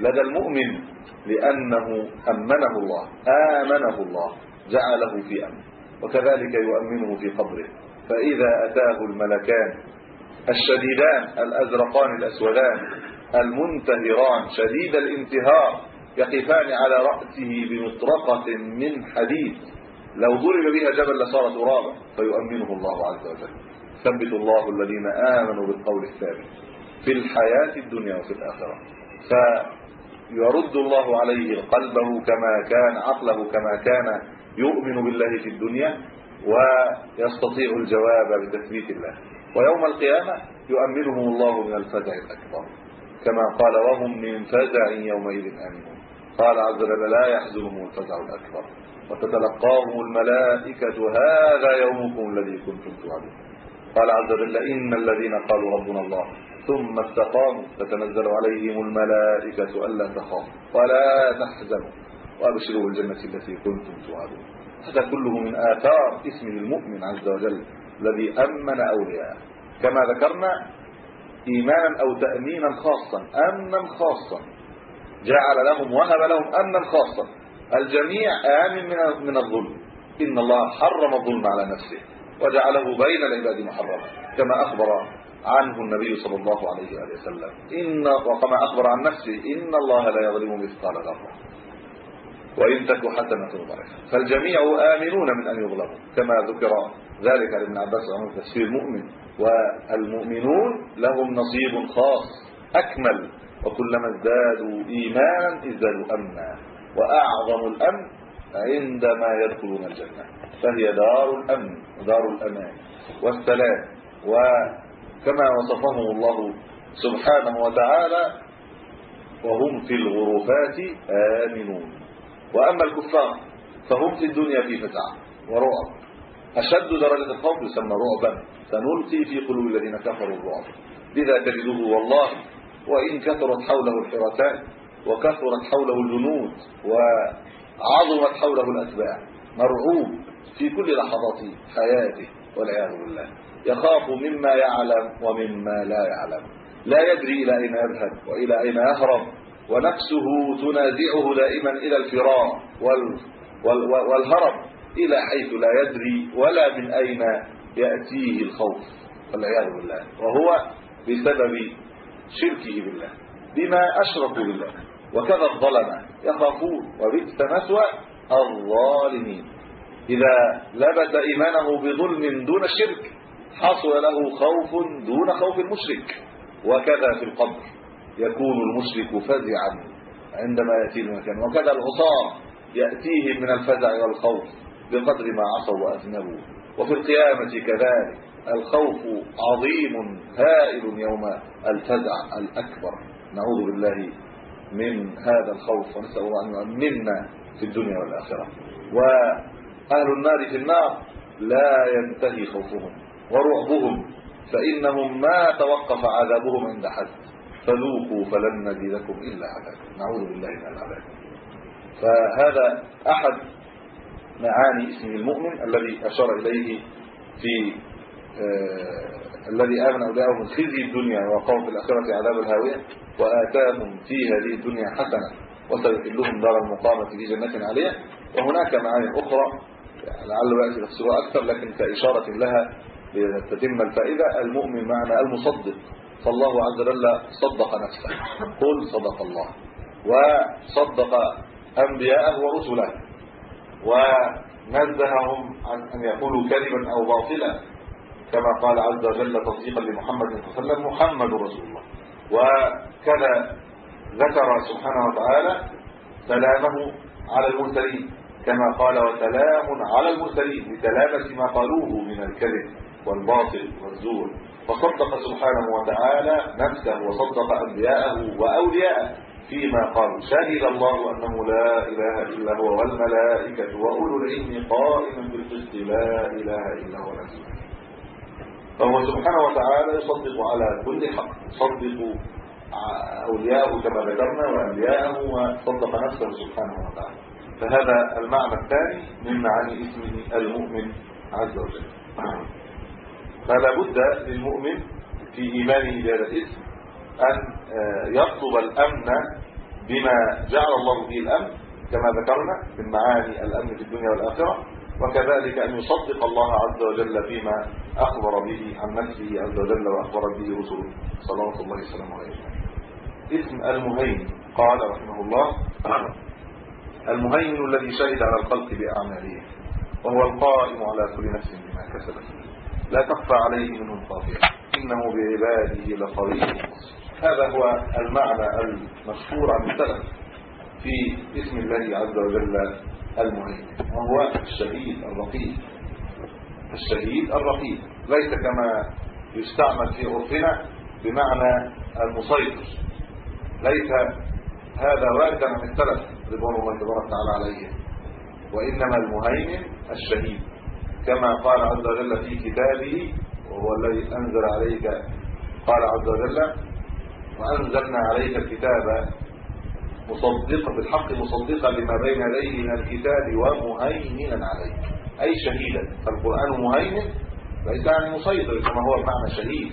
لدى المؤمن لأنه أمنه الله آمنه الله جعله في أمن وكذلك يؤمنه في قبره. فإذا أتاه الملكان الشديدان الأزرقان الأسودان المنتهران شديد الانتهار يقفان على رأسه بمطرقة من حديد. لو ضرب بها جبل لصار ترابا فيؤمنه الله عز وجل. ثبت الله الذين آمنوا بالقول الثابت في الحياة الدنيا وفي الآخرة. فيرد الله عليه قلبه كما كان عقله كما كان يؤمن بالله في الدنيا. ويستطيع الجواب بتثبيت الله. ويوم القيامة يؤمنهم الله من الفزع الأكبر كما قال وهم من فزع يومئذ آمنون. قال عز وجل لا يحزنهم الفزع الأكبر. وتتلقاهم الملائكة هذا يومكم الذي كنتم توعدون. قال عز وجل إن الذين قالوا ربنا الله ثم استقاموا تتنزل عليهم الملائكة ألا تخافوا ولا تحزنوا. وأبشروا بالجنة التي كنتم توعدون. هذا كله من آثار اسمه المؤمن عز وجل الذي أمن أولياءه. كما ذكرنا إيمانا أو تأمينا خاصا أمنا خاصا. جعل لهم وهب لهم أمنا خاصا. الجميع آمن من من الظلم. إن الله حرم الظلم على نفسه وجعله بين العباد محرما. كما أخبر عنه النبي صلى الله عليه وآله وسلم. إن وكما أخبر عن نفسه إن الله لا يظلم مثقال ذرة. وإن تك حسنة ضعيفة فالجميع آمنون من أن يظلموا كما ذكر ذلك لابن عباس عن تفسير المؤمن والمؤمنون لهم نصيب خاص أكمل. وكلما ازدادوا إيمانا ازدادوا أمنا. وأعظم الأمن عندما يدخلون الجنة فهي دار الأمن ودار الأمان والسلام. وكما وصفهم الله سبحانه وتعالى وهم في الغرفات آمنون. وأما الكفار فهم في الدنيا في فزع ورعب. أشد درجة الخوف يسمى رعبا. سنلقي في قلوب الذين كفروا الرعب. لذا تجده والله وإن كثرت حوله الحرسان وكثرت حوله الجنود وعظمت حوله الأتباع مرعوب في كل لحظات حياته والعياذ بالله. يخاف مما يعلم ومما لا يعلم. لا يدري إلى أين يذهب وإلى أين يهرب. ونفسه تنازعه دائما إلى الفرار والهرب إلى حيث لا يدري ولا من أين يأتيه الخوف. والعياذ بالله. وهو بسبب شركه بالله. بما أشركوا بالله. وكذا الظلمة يخافون. وبئس مثوى الظالمين. إذا لبس إيمانه بظلم دون الشرك حصل له خوف دون خوف المشرك وكذا في القبر. يكون المشرك فزعا عندما يأتي المكان. وكذا العصاة يأتيهم من الفزع والخوف بقدر ما عصوا وأذنبوا. وفي القيامة كذلك. الخوف عظيم هائل يوم الفزع الأكبر. نعوذ بالله من هذا الخوف ونسأل الله أن يؤمننا في الدنيا والآخرة. وأهل النار في النار لا ينتهي خوفهم ورعبهم فإنهم ما توقف عذابهم عند حد. فذوقوا فلن نزيدكم إلا عذابا نعوذ بالله من العذاب. فهذا أحد معاني اسم المؤمن الذي أشار إليه في آه الذي آمن أولئه من خزي الدنيا وقوم في الآخرة عذاب الهاوية وآتاهم في هذه الدنيا حسنة وسيحلهم دار المقامة في جنة عالية. وهناك معاني أخرى لعله يأتي تفسيرها أكثر لكن كإشارة لها لتتم الفائدة المؤمن معنى المصدق. فالله عز وجل صدق نفسه. قل صدق الله. وصدق أنبياءه ورسله. ونزههم عن أن يقولوا كذبا أو باطلا. كما قال عز وجل تصديقا لمحمد صلى الله عليه وسلم محمد رسول الله. وكذا ذكر سبحانه وتعالى سلامه على المرسلين. كما قال وسلام على المرسلين. لسلامة ما قالوه من الكذب والباطل والزور. فصدق سبحانه وتعالى نفسه وصدق أنبياءه وأولياءه فيما قال شهد الله أنه لا إله إلا هو والملائكة وأولو العلم قائما بالقسط لا إله إلا هو نفسه. فهو سبحانه وتعالى يصدق على كل حق. يصدق أولياءه كما ذكرنا وأنبياءه وصدق نفسه سبحانه وتعالى. فهذا المعنى الثاني من معاني اسمه المؤمن عز وجل. فلا بد للمؤمن في إيمانه بهذا الاسم أن يطلب الأمن بما جعل الله به الأمن كما ذكرنا من معاني الأمن في الدنيا والآخرة وكذلك أن يصدق الله عز وجل فيما أخبر به عن نفسه عز وجل وأخبر به رسله. صلوات الله وسلامه عليه. اسم المهيمن قال رحمه الله. المهيمن الذي شهد على الخلق بأعماله وهو القائم على كل نفس بما كسبت. لا تخفى عليه منهم خافيه إنه بعباده بصير هذا هو المعنى المشهور عن السلف في اسم الله عز وجل المهيمن. وهو الشهيد الرقيب. الشهيد الرقيب. ليس كما يستعمل في عرفنا بمعنى المسيطر. ليس هذا واردا عن السلف رضوان الله تبارك وتعالى عليهم وإنما المهيمن الشهيد. كما قال عز وجل في كتابه وهو الذي أنزل عليك قال عز وجل وأنزلنا عليك الكتاب مصدقا بالحق مصدقا لما بين يديه من الكتاب ومهيمنا عليه أي شهيدا. فالقران مهيمن ليس يعني مسيطر كما هو المعنى شهيد.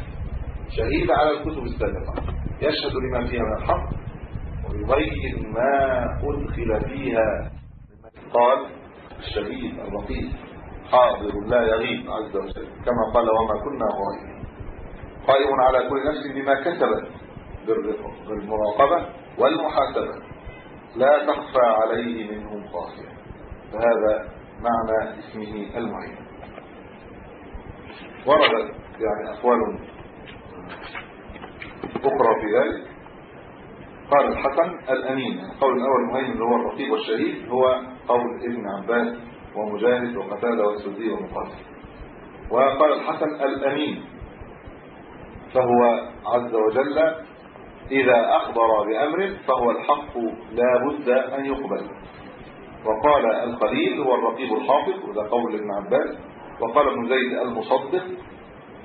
شهيد على الكتب السابقة. يشهد لما فيها من الحق ويبين ما أدخل فيها. قال الشهيد الرقيب حاضر لا يغيب عز وجل. كما قال وما كنا غائبين. قائم على كل نفس بما كسبت بالمراقبة والمحاسبة. لا تخفى عليه منهم خافية. فهذا معنى اسمه المعين. وردت يعني أقوال أخرى في ذلك. قال الحسن الأمين القول الأول المهيمن هو الرقيب والشهيد هو قول ابن عباس. ومجاهد وقتادة والسدي ومقاتل وقال الحسن الأمين فهو عز وجل إذا أخبر بأمر فهو الحق لا بد أن يقبل. وقال الخليل هو الرقيب الحافظ وده قول ابن عباس. وقال ابن زيد المصدق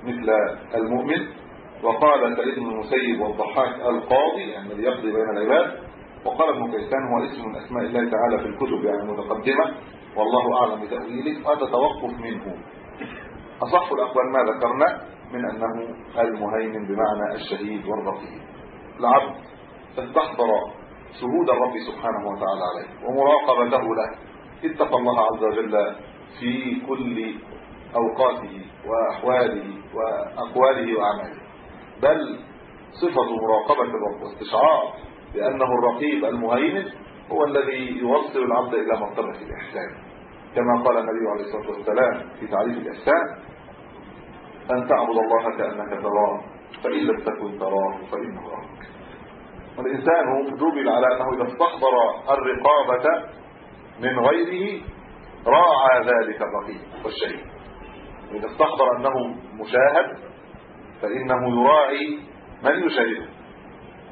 مثل المؤمن. وقال سعيد بن المسيب والضحاك القاضي يعني الذي يقضي بين العباد. وقال ابن كيسان هو اسم من أسماء الله تعالى في الكتب يعني متقدمه والله أعلم بتاويله وهذا توقف منه. أصح الأقوال ما ذكرنا من أنه المهيمن بمعنى الشهيد والرقيب. العبد استحضر شهود الرب سبحانه وتعالى عليه ومراقبته له. اتقى الله عز وجل في كل أوقاته وأحواله وأقواله وأعماله. بل صفة مراقبة الرب واستشعار بأنه الرقيب المهيمن هو الذي يوصل العبد إلى مرتبة الإحسان. كما قال النبي عليه الصلاة والسلام في تعريف الإحسان أن تعبد الله كأنك تراه فإن لم تكن تراه فإنه يراك والإنسان جبل على أنه إذا استحضر الرقابة من غيره راعى ذلك الرقيب والشهيد. وإذا استحضر أنه مشاهد فإنه يراعي من يشاهده.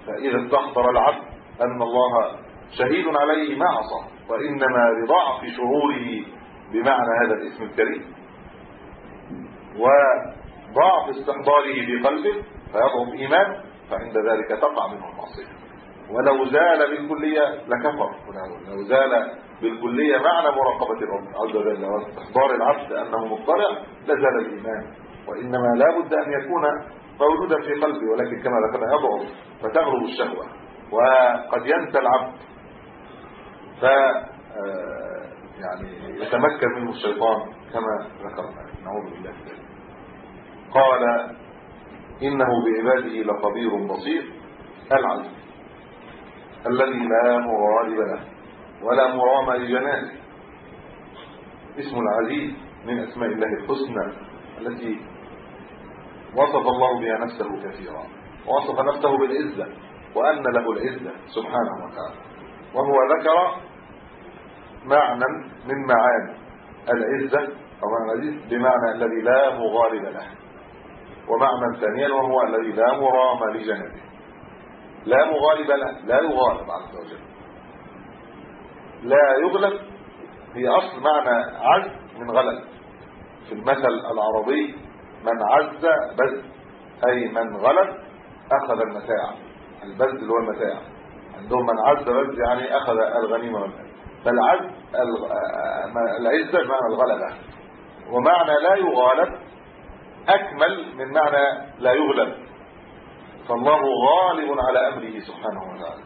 فإذا استحضر العبد أن الله شهيد عليه ما عصى وإنما لضعف شعوره بمعنى هذا الاسم الكريم. وضعف استحضاره في قلبه فيضعف إيمانه فعند ذلك تقع منه المعصية. ولو زال بالكلية لكفر. لو زال بالكلية معنى مراقبة الرب. عز وجل واستحضار العبد أنه مطلع لزال الإيمان. وإنما لا بد أن يكون موجودا في قلبه ولكن كما ذكرنا يضعف فتغلب الشهوة. وقد ينسى العبد ف يعني يتمكن منه الشيطان كما ذكرنا. نعوذ بالله قال إنه بعباده لخبير بصير العزيز الذي لا مغالب له ولا مرام لجنانه اسم العزيز من أسماء الله الحسنى التي وصف الله بها نفسه كثيرا ووصف نفسه بالعزة وأن له العزة سبحانه وتعالى. وهو ذكر معنى من معاني العزة الرحمن العزيز بمعنى الذي لا مغالب له. ومعنى ثانيا وهو الذي لا مرام لجنبه لا مغالب له لا يغالب عز وجل. لا يغلب هي أصل معنى عز من غلب. في المثل العربي من عز بذ أي من غلب أخذ المتاع. البذ اللي هو المتاع. عندهم من عز بذ يعني أخذ الغنيمة والمال فالعز العزه بمعنى الغلبة. ومعنى لا يغالب أكمل من معنى لا يغلب. فالله غالب على أمره سبحانه وتعالى.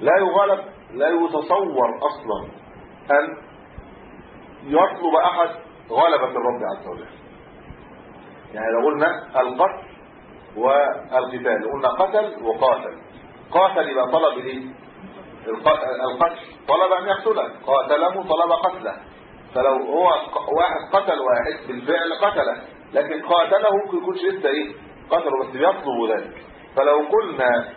لا يغالب لا يتصور أصلا أن يطلب أحد غلبة الرب عز وجل. يعني لو قلنا القتل والقتال قلنا قتل وقاتل. قاتل يبقى طلب إيه القتل. طلب أن يقتله. قاتله طلب قتله. فلو هو واحد قتل واحد بالفعل قتله. لكن قاتله ممكن يكونش لسه إيه قتله بس بيطلب ذلك. فلو قلنا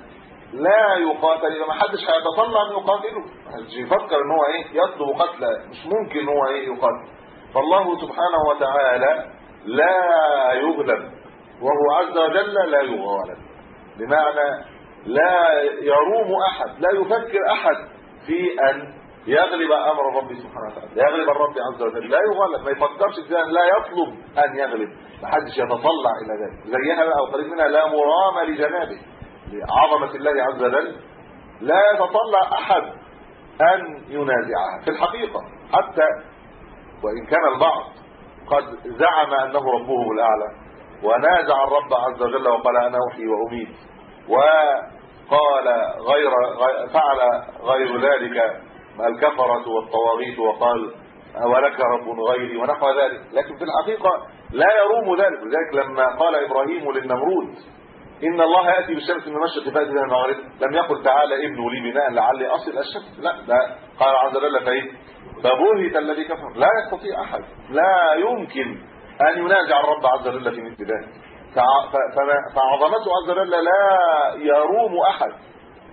لا يقاتل يبقى ما حدش هيتطلع أن يقاتله. يفكر إن هو إيه يطلب قتله. مش ممكن إن هو إيه يقاتل. فالله سبحانه وتعالى لا يغلب. وهو عز وجل لا يغالب. بمعنى لا يروم أحد لا يفكر أحد في أن يغلب أمر الرب سبحانه وتعالى. يغلب الرب عز وجل. لا يغلب ما يفكرش في لا يطلب أن يغلب. ما حدش يتطلع إلى ذلك. زيها بقى وقريب منها لا مرام لجنابه. لعظمة الله عز وجل. لا يتطلع أحد أن ينازعها. في الحقيقة حتى وإن كان البعض قد زعم أنه ربه الأعلى ونازع الرب عز وجل وقال أنا أحيي وأميت. وقال غير فعل غير ذلك الكفرة والطواغيت وقال ولك رب غيري ونحو ذلك. لكن في الحقيقة لا يروم ذلك. لذلك لما قال إبراهيم للنمرود إن الله يأتي بالشمس من المشرق فأتي بها المغرب لم يقل تعالى ابنوا لي بناء لعلي أصل الشمس. لا ده قال عز وجل فإيه؟ فبهت الذي كفر. لا يستطيع أحد لا يمكن أن ينازع الرب عز وجل في مثل ذلك. فعظمته عز وجل لا يروم أحد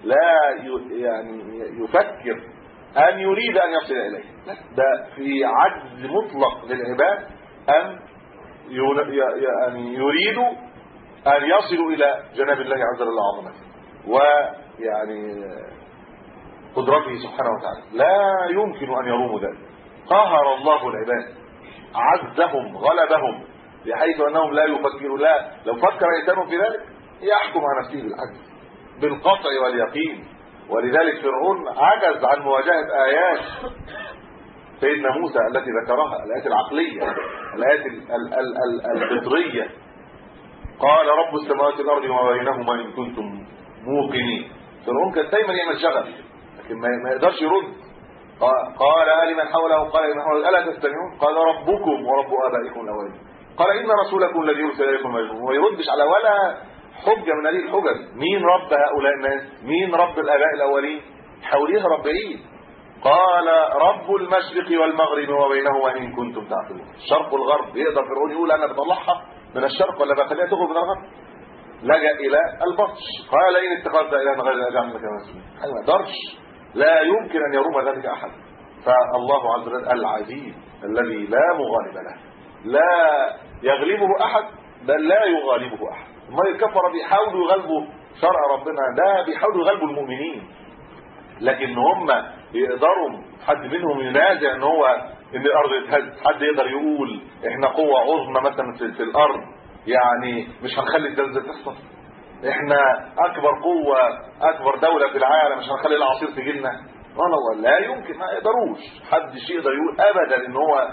لا يعني يفكر أن يريد أن يصل إليه. ده في عجز مطلق للعباد أن يعني يريدوا أن يصلوا إلى جناب الله عز وجل عظمته. ويعني قدرته سبحانه وتعالى. لا يمكن أن يروموا ذلك. قهر الله العباد. عزهم غلبهم. بحيث أنهم لا يفكروا لا لو فكر إنسان في ذلك يحكم على نفسه بالعجز بالقطع واليقين. ولذلك فرعون عجز عن مواجهة آيات سيدنا موسى التي ذكرها الآيات العقلية الآيات الفطرية. قال رب السماوات والأرض وما بينهما إن كنتم موقنين. فرعون كان دايما يعمل شغل لكن ما يقدرش يرد. قال آل من حوله؟ قال من حوله؟ ألا تستمعون؟ قال ربكم ورب آبائكم الأولين. قال إن رسولكم الذي أرسل إليكم مجنون وما يردش على ولا حجة من هذه الحجج. مين رب هؤلاء الناس؟ مين رب الآباء الأولين؟ حوليه ربعين قال رب المشرق والمغرب وبينهما إن كنتم تعقلون. الشرق والغرب يقدر فرعون يقول أنا بطلعها من الشرق ولا بخليها تخرج من الغرب؟ لجأ إلى البطش قال إن اتخذت الها غير اجعل لك مسلما ما يقدرش لا يمكن أن يروم ذلك أحد. فالله عز وجل العزيز الذي لا مغالب له. لا يغلبه أحد بل لا يغالبه أحد. ما الكفره بيحاولوا يغلبوا شرع ربنا ده بيحاولوا يغلبوا المؤمنين. لكن هم يقدروا حد منهم ينازع إن هو إن الأرض تهز حد يقدر يقول إحنا قوة عظمى مثلا في, في الأرض. يعني مش هنخلي الزلزال تحصل. إحنا أكبر قوة أكبر دولة في العالم مش هنخلي الاعاصير تجي لنا. والله لا يمكن ما يقدروش. حد شيء يقدر يقول ابدا إن هو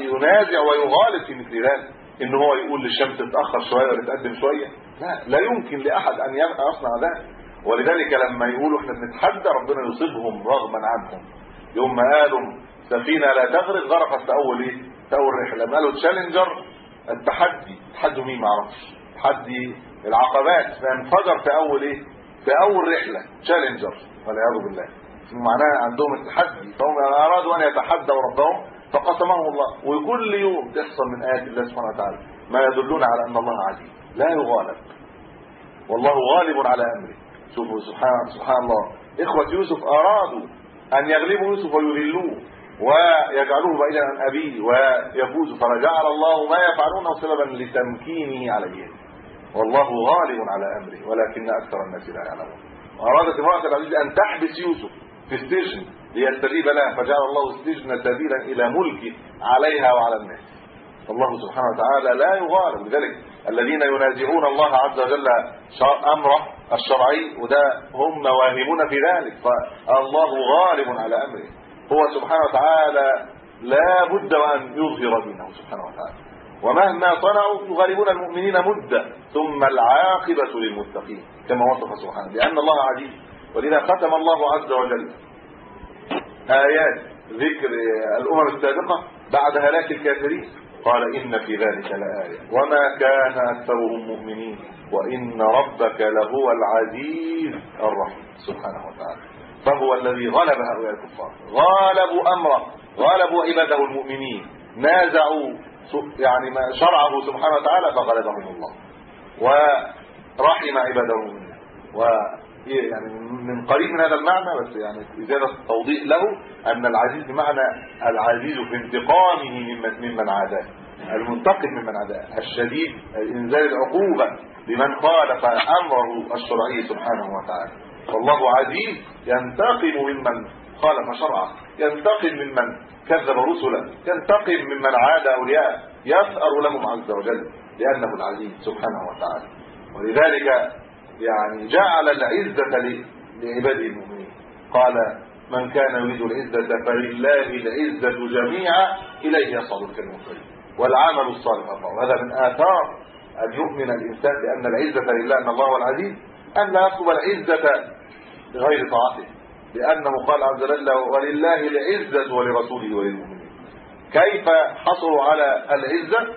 ينازع ويغالب في مثل ذلك. إن هو يقول للشمس تتأخر شوية ولا تقدم شوية؟ لا لا يمكن لأحد أن يصنع ذلك ولذلك لما يقولوا إحنا بنتحدى ربنا يصيبهم رغما عنهم. يوم ما قالوا سفينة لا تغرق غرقت في أول إيه؟ في أول رحلة. لما قالوا تشالنجر التحدي تحدوا مين ما أعرفش تحدي العقبات. فانفجر في أول إيه؟ في أول رحلة تشالنجر والعياذ بالله. معناها عندهم التحدي. فهم أرادوا أن يتحدوا ربهم فقسمهم الله. وكل يوم تحصل من آيات الله سبحانه وتعالى ما يدلون على أن الله عزيز لا يغالب. والله غالب على أمره. شوفوا سبحان سبحان الله. إخوة يوسف أرادوا أن يغلبوا يوسف ويذلوه ويجعله بعيدا عن أبيه ويفوز. فجعل الله ما يفعلونه سببا لتمكينه عليهم والله غالب على أمره ولكن أكثر الناس لا يعلمون. وارادت امراه العزيز أن تحبس يوسف. في السجن ليستجيب لها فجعل الله السجن سبيلا إلى ملكه عليها وعلى الناس. الله سبحانه وتعالى لا يغالب. لذلك الذين ينازعون الله عز وجل امره الشرعي وده هم واهمون في ذلك. فالله غالب على أمره. هو سبحانه وتعالى لا بد وأن يظهر دينه سبحانه وتعالى. ومهما صنعوا يغالبون المؤمنين مدة ثم العاقبة للمتقين كما وصف سبحانه. لأن الله عزيز. ولذا ختم الله عز وجل آيات ذكر الأمم السابقة بعد هلاك الكافرين. قال إن في ذلك لآية. وما كان أكثرهم مؤمنين. وإن ربك لهو العزيز الرحيم. سبحانه وتعالى. فهو الذي غلب هؤلاء الكفار. غالبوا أمره. غالبوا عباده المؤمنين. نازعوا يعني ما شرعه سبحانه وتعالى فغلبهم الله. ورحم عباده المؤمنين. يعني من قريب من هذا المعنى بس يعني زياده توضيح له أن العزيز بمعنى العزيز في انتقامه ممن عاداه. المنتقم ممن عاداه. الشديد إنزال العقوبة لمن خالف أمره الشرعي سبحانه وتعالى. والله عزيز ينتقم ممن خالف شرعه ينتقم ممن كذب رسلا ينتقم ممن عاد اولياء يثأر لهم عز وجل لأنه العزيز سبحانه وتعالى. ولذلك يعني جعل العزة لعباده المؤمنين. قال من كان يريد العزة فلله العزة جميعا إليه يصعد الكلم الطيب. والعمل الصالح الله وهذا من آثار أن يؤمن الإنسان بأن العزة لله أن الله هو العزيز أن لا يطلب العزة بغير طاعته لأنه قال عز وجل ولله العزة ولرسوله وللمؤمنين. كيف حصلوا على العزة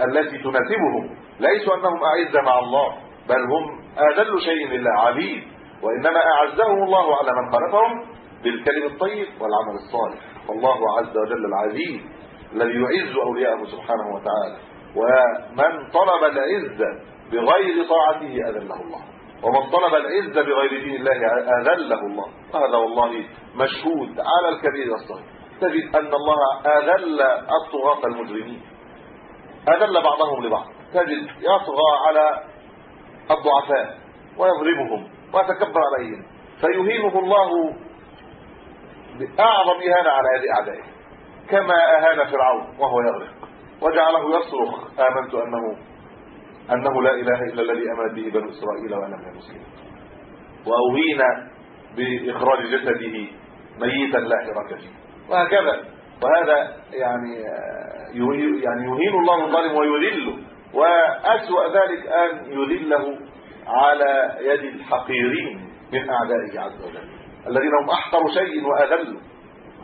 التي تناسبهم؟ ليسوا أنهم أعزة مع الله. بل هم أذل شيء لله عبيد وإنما أعزهم الله على من خلقهم بالكلم الطيب والعمل الصالح. فالله عز وجل العزيز الذي يعز أولياءه سبحانه وتعالى. ومن طلب العزه بغير طاعته أذله الله. ومن طلب العزه بغير دين الله أذله الله. هذا والله مشهود على الكبير والصغير. تجد أن الله أذل الطغاة المجرمين. أذل بعضهم لبعض. تجد يطغى على الضعفاء ويضربهم ويتكبر عليهم. فيهينه الله بأعظم إهانة على يد أعدائه. كما أهان فرعون وهو يغرق. وجعله يصرخ آمنت أنه أنه لا إله إلا الذي أمن به بنو إسرائيل وأنا من المسلمين. وأهين بإخراج جسده ميتا لا حركة فيه. وهكذا. وهذا يعني يعني يهين الله الظالم ويذله وأسوأ ذلك أن يذله على يد الحقيرين من أعدائه عز وجل الذين هم أحقر شيء وأذل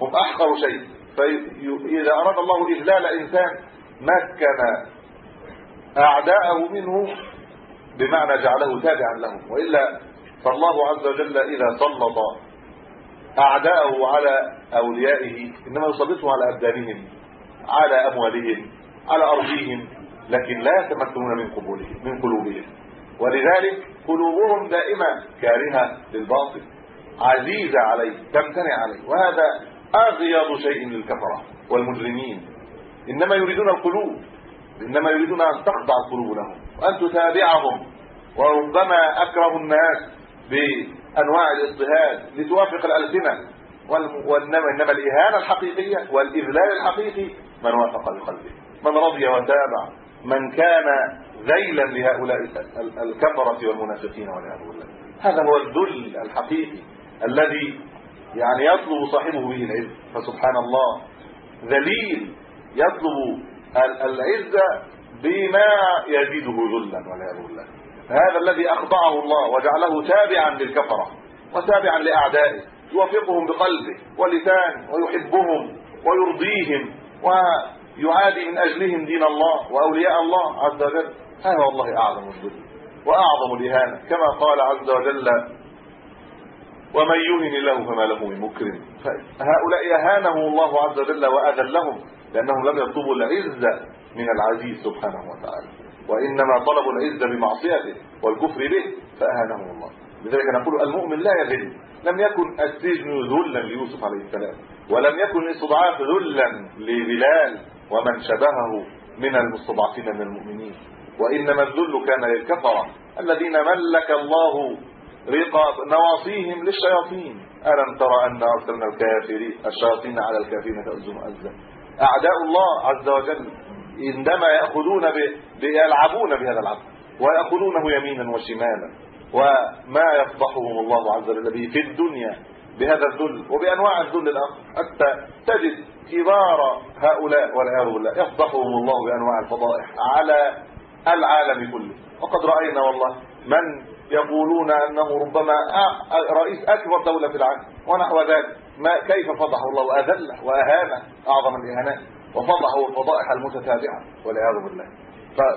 هم أحقر شيء. فإذا أراد الله إذلال إنسان مكن أعداءه منه بمعنى جعله تابعا لهم. وإلا فالله عز وجل إذا سلط أعداءه على أوليائه إنما يسلطه على أبدانهم على أموالهم على أرضهم لكن لا يتمكنون من قبولهم من قلوبهم. ولذلك قلوبهم دائما كارهة للباطل عزيزة عليه تمتنع عليه. وهذا اغيض شيء للكفرة والمجرمين. إنما يريدون القلوب إنما يريدون أن تخضع القلوب لهم وأن تتابعهم. وربما أكره الناس بأنواع الاضطهاد لتوافق الألسنة. وانما إنما الإهانة الحقيقية والإذلال الحقيقي من وافق بقلبه من رضي وتابع. من كان ذيلا لهؤلاء الكفرة والمنافقين والعياذ بالله هذا هو الذل الحقيقي الذي يعني يطلب صاحبه به العز فسبحان الله. ذليل يطلب العزة بما يزيده ذلا والعياذ بالله هذا الذي أخضعه الله وجعله تابعا للكفرة وتابعا لأعدائه. يوافقهم بقلبه ولسانه ويحبهم ويرضيهم. ويعادي من أجلهم دين الله وأولياء الله عز وجل. هذا والله أعظم الذل وأعظم الإهانة كما قال عز وجل ومن يهن الله فما له من مكرم. فهؤلاء أهانهم الله عز وجل وأذلهم لأنهم لم يطلبوا العزه من العزيز سبحانه وتعالى وإنما طلبوا العزه بمعصيته والكفر به فأهانهم الله. لذلك نقول المؤمن لا يذل. لم يكن السجن ذلا ليوسف عليه السلام ولم يكن الاستضعاف ذلا لبلال. ومن شبهه من المستضعفين من المؤمنين. وإنما الذل كان للكفرة الذين ملك الله رقاب نواصيهم للشياطين. ألم ترى أن أرسلنا الكافرين الشياطين على الكافرين تؤذهم أزا أعداء الله عز وجل عندما يأخذون بيلعبون بهذا العبد ويأخذونه يمينا وشمالا. وما يفضحهم الله عز وجل به في الدنيا بهذا الذل وبأنواع الذل الآخر حتى تجد كبار هؤلاء والعياذ بالله يفضحهم الله بأنواع الفضائح على العالم كله. وقد رأينا والله من يقولون أنه ربما رئيس أكبر دولة في العالم. ونحو ذلك. ما كيف فضحه الله؟ واذله واهانه أعظم الإهانات. وفضحه الفضائح المتتابعة. والعياذ بالله.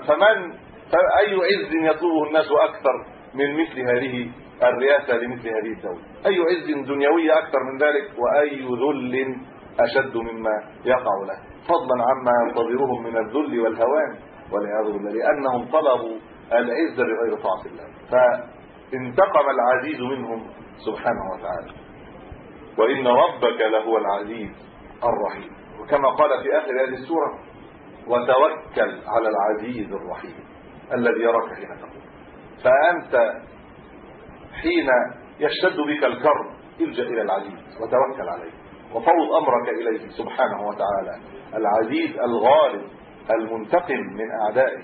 فمن فأي عز يطلبه الناس أكثر من مثل هذه الرئاسة لمثل هذه الدولة؟ أي عز دنيوي أكثر من ذلك؟ وأي ذل أشد مما يقع له. فضلا عما ينتظرهم من الذل والهوان والعياذ بالله لأنهم طلبوا العز بغير طاعة الله. فانتقم العزيز منهم سبحانه وتعالى. وإن ربك لهو العزيز الرحيم. وكما قال في آخر هذه السورة وتوكل على العزيز الرحيم الذي يراك حين تقوم. فأنت حين يشتد بك الكرب الجأ إلى العزيز وتوكل عليه. وفوض أمرك إليه سبحانه وتعالى. العزيز الغالب المنتقم من أعدائه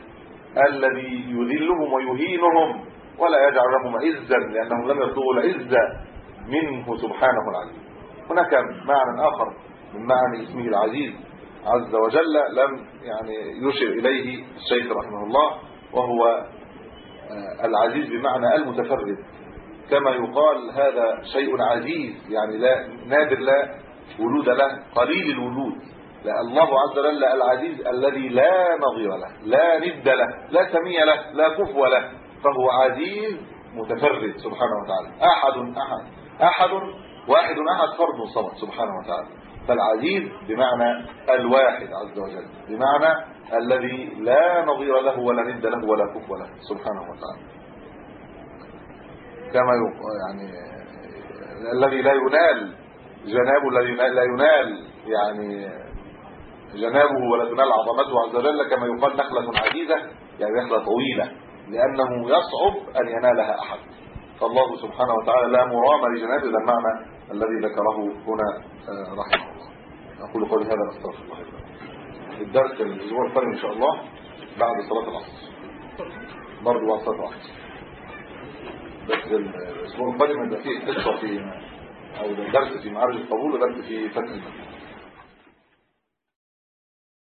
الذي يذلهم ويهينهم ولا يجعل لهم عزا لأنهم لم يطلبوا العزة منه سبحانه العزيز. هناك معنى آخر من معاني اسمه العزيز عز وجل لم يعني يشر إليه الشيخ رحمه الله وهو العزيز بمعنى المتفرد. كما يقال هذا شيء عزيز يعني لا نادر لا ولود له قليل الولود. لا الله عز وجل العزيز الذي لا نظير له لا ند له لا سمي له لا كفو له فهو عزيز متفرد سبحانه وتعالى. أحد أحد أحد واحد أحد فرد صمد سبحانه وتعالى. فالعزيز بمعنى الواحد عز وجل بمعنى الذي لا نظير له ولا ند له ولا كفو له سبحانه وتعالى. كما يعني الذي لا ينال جنابه لا ينال يعني جنابه ولا تنال عظمته عز وجل كما يقال نخلة عزيزة يعني نخلة طويلة لأنه يصعب أن ينالها أحد. فالله سبحانه وتعالى لا مرام لجنابه ذا المعنى الذي ذكره هنا رحمه الله. أقول قولي هذا أستغفر الله الدرس الأسبوع القادم إن شاء الله بعد صلاة العصر. برضه بعد صلاة العصر. بس الأسبوع القادم يبقى فيه حصة في أو درس في معارج القبول ودرس في فتح المسجد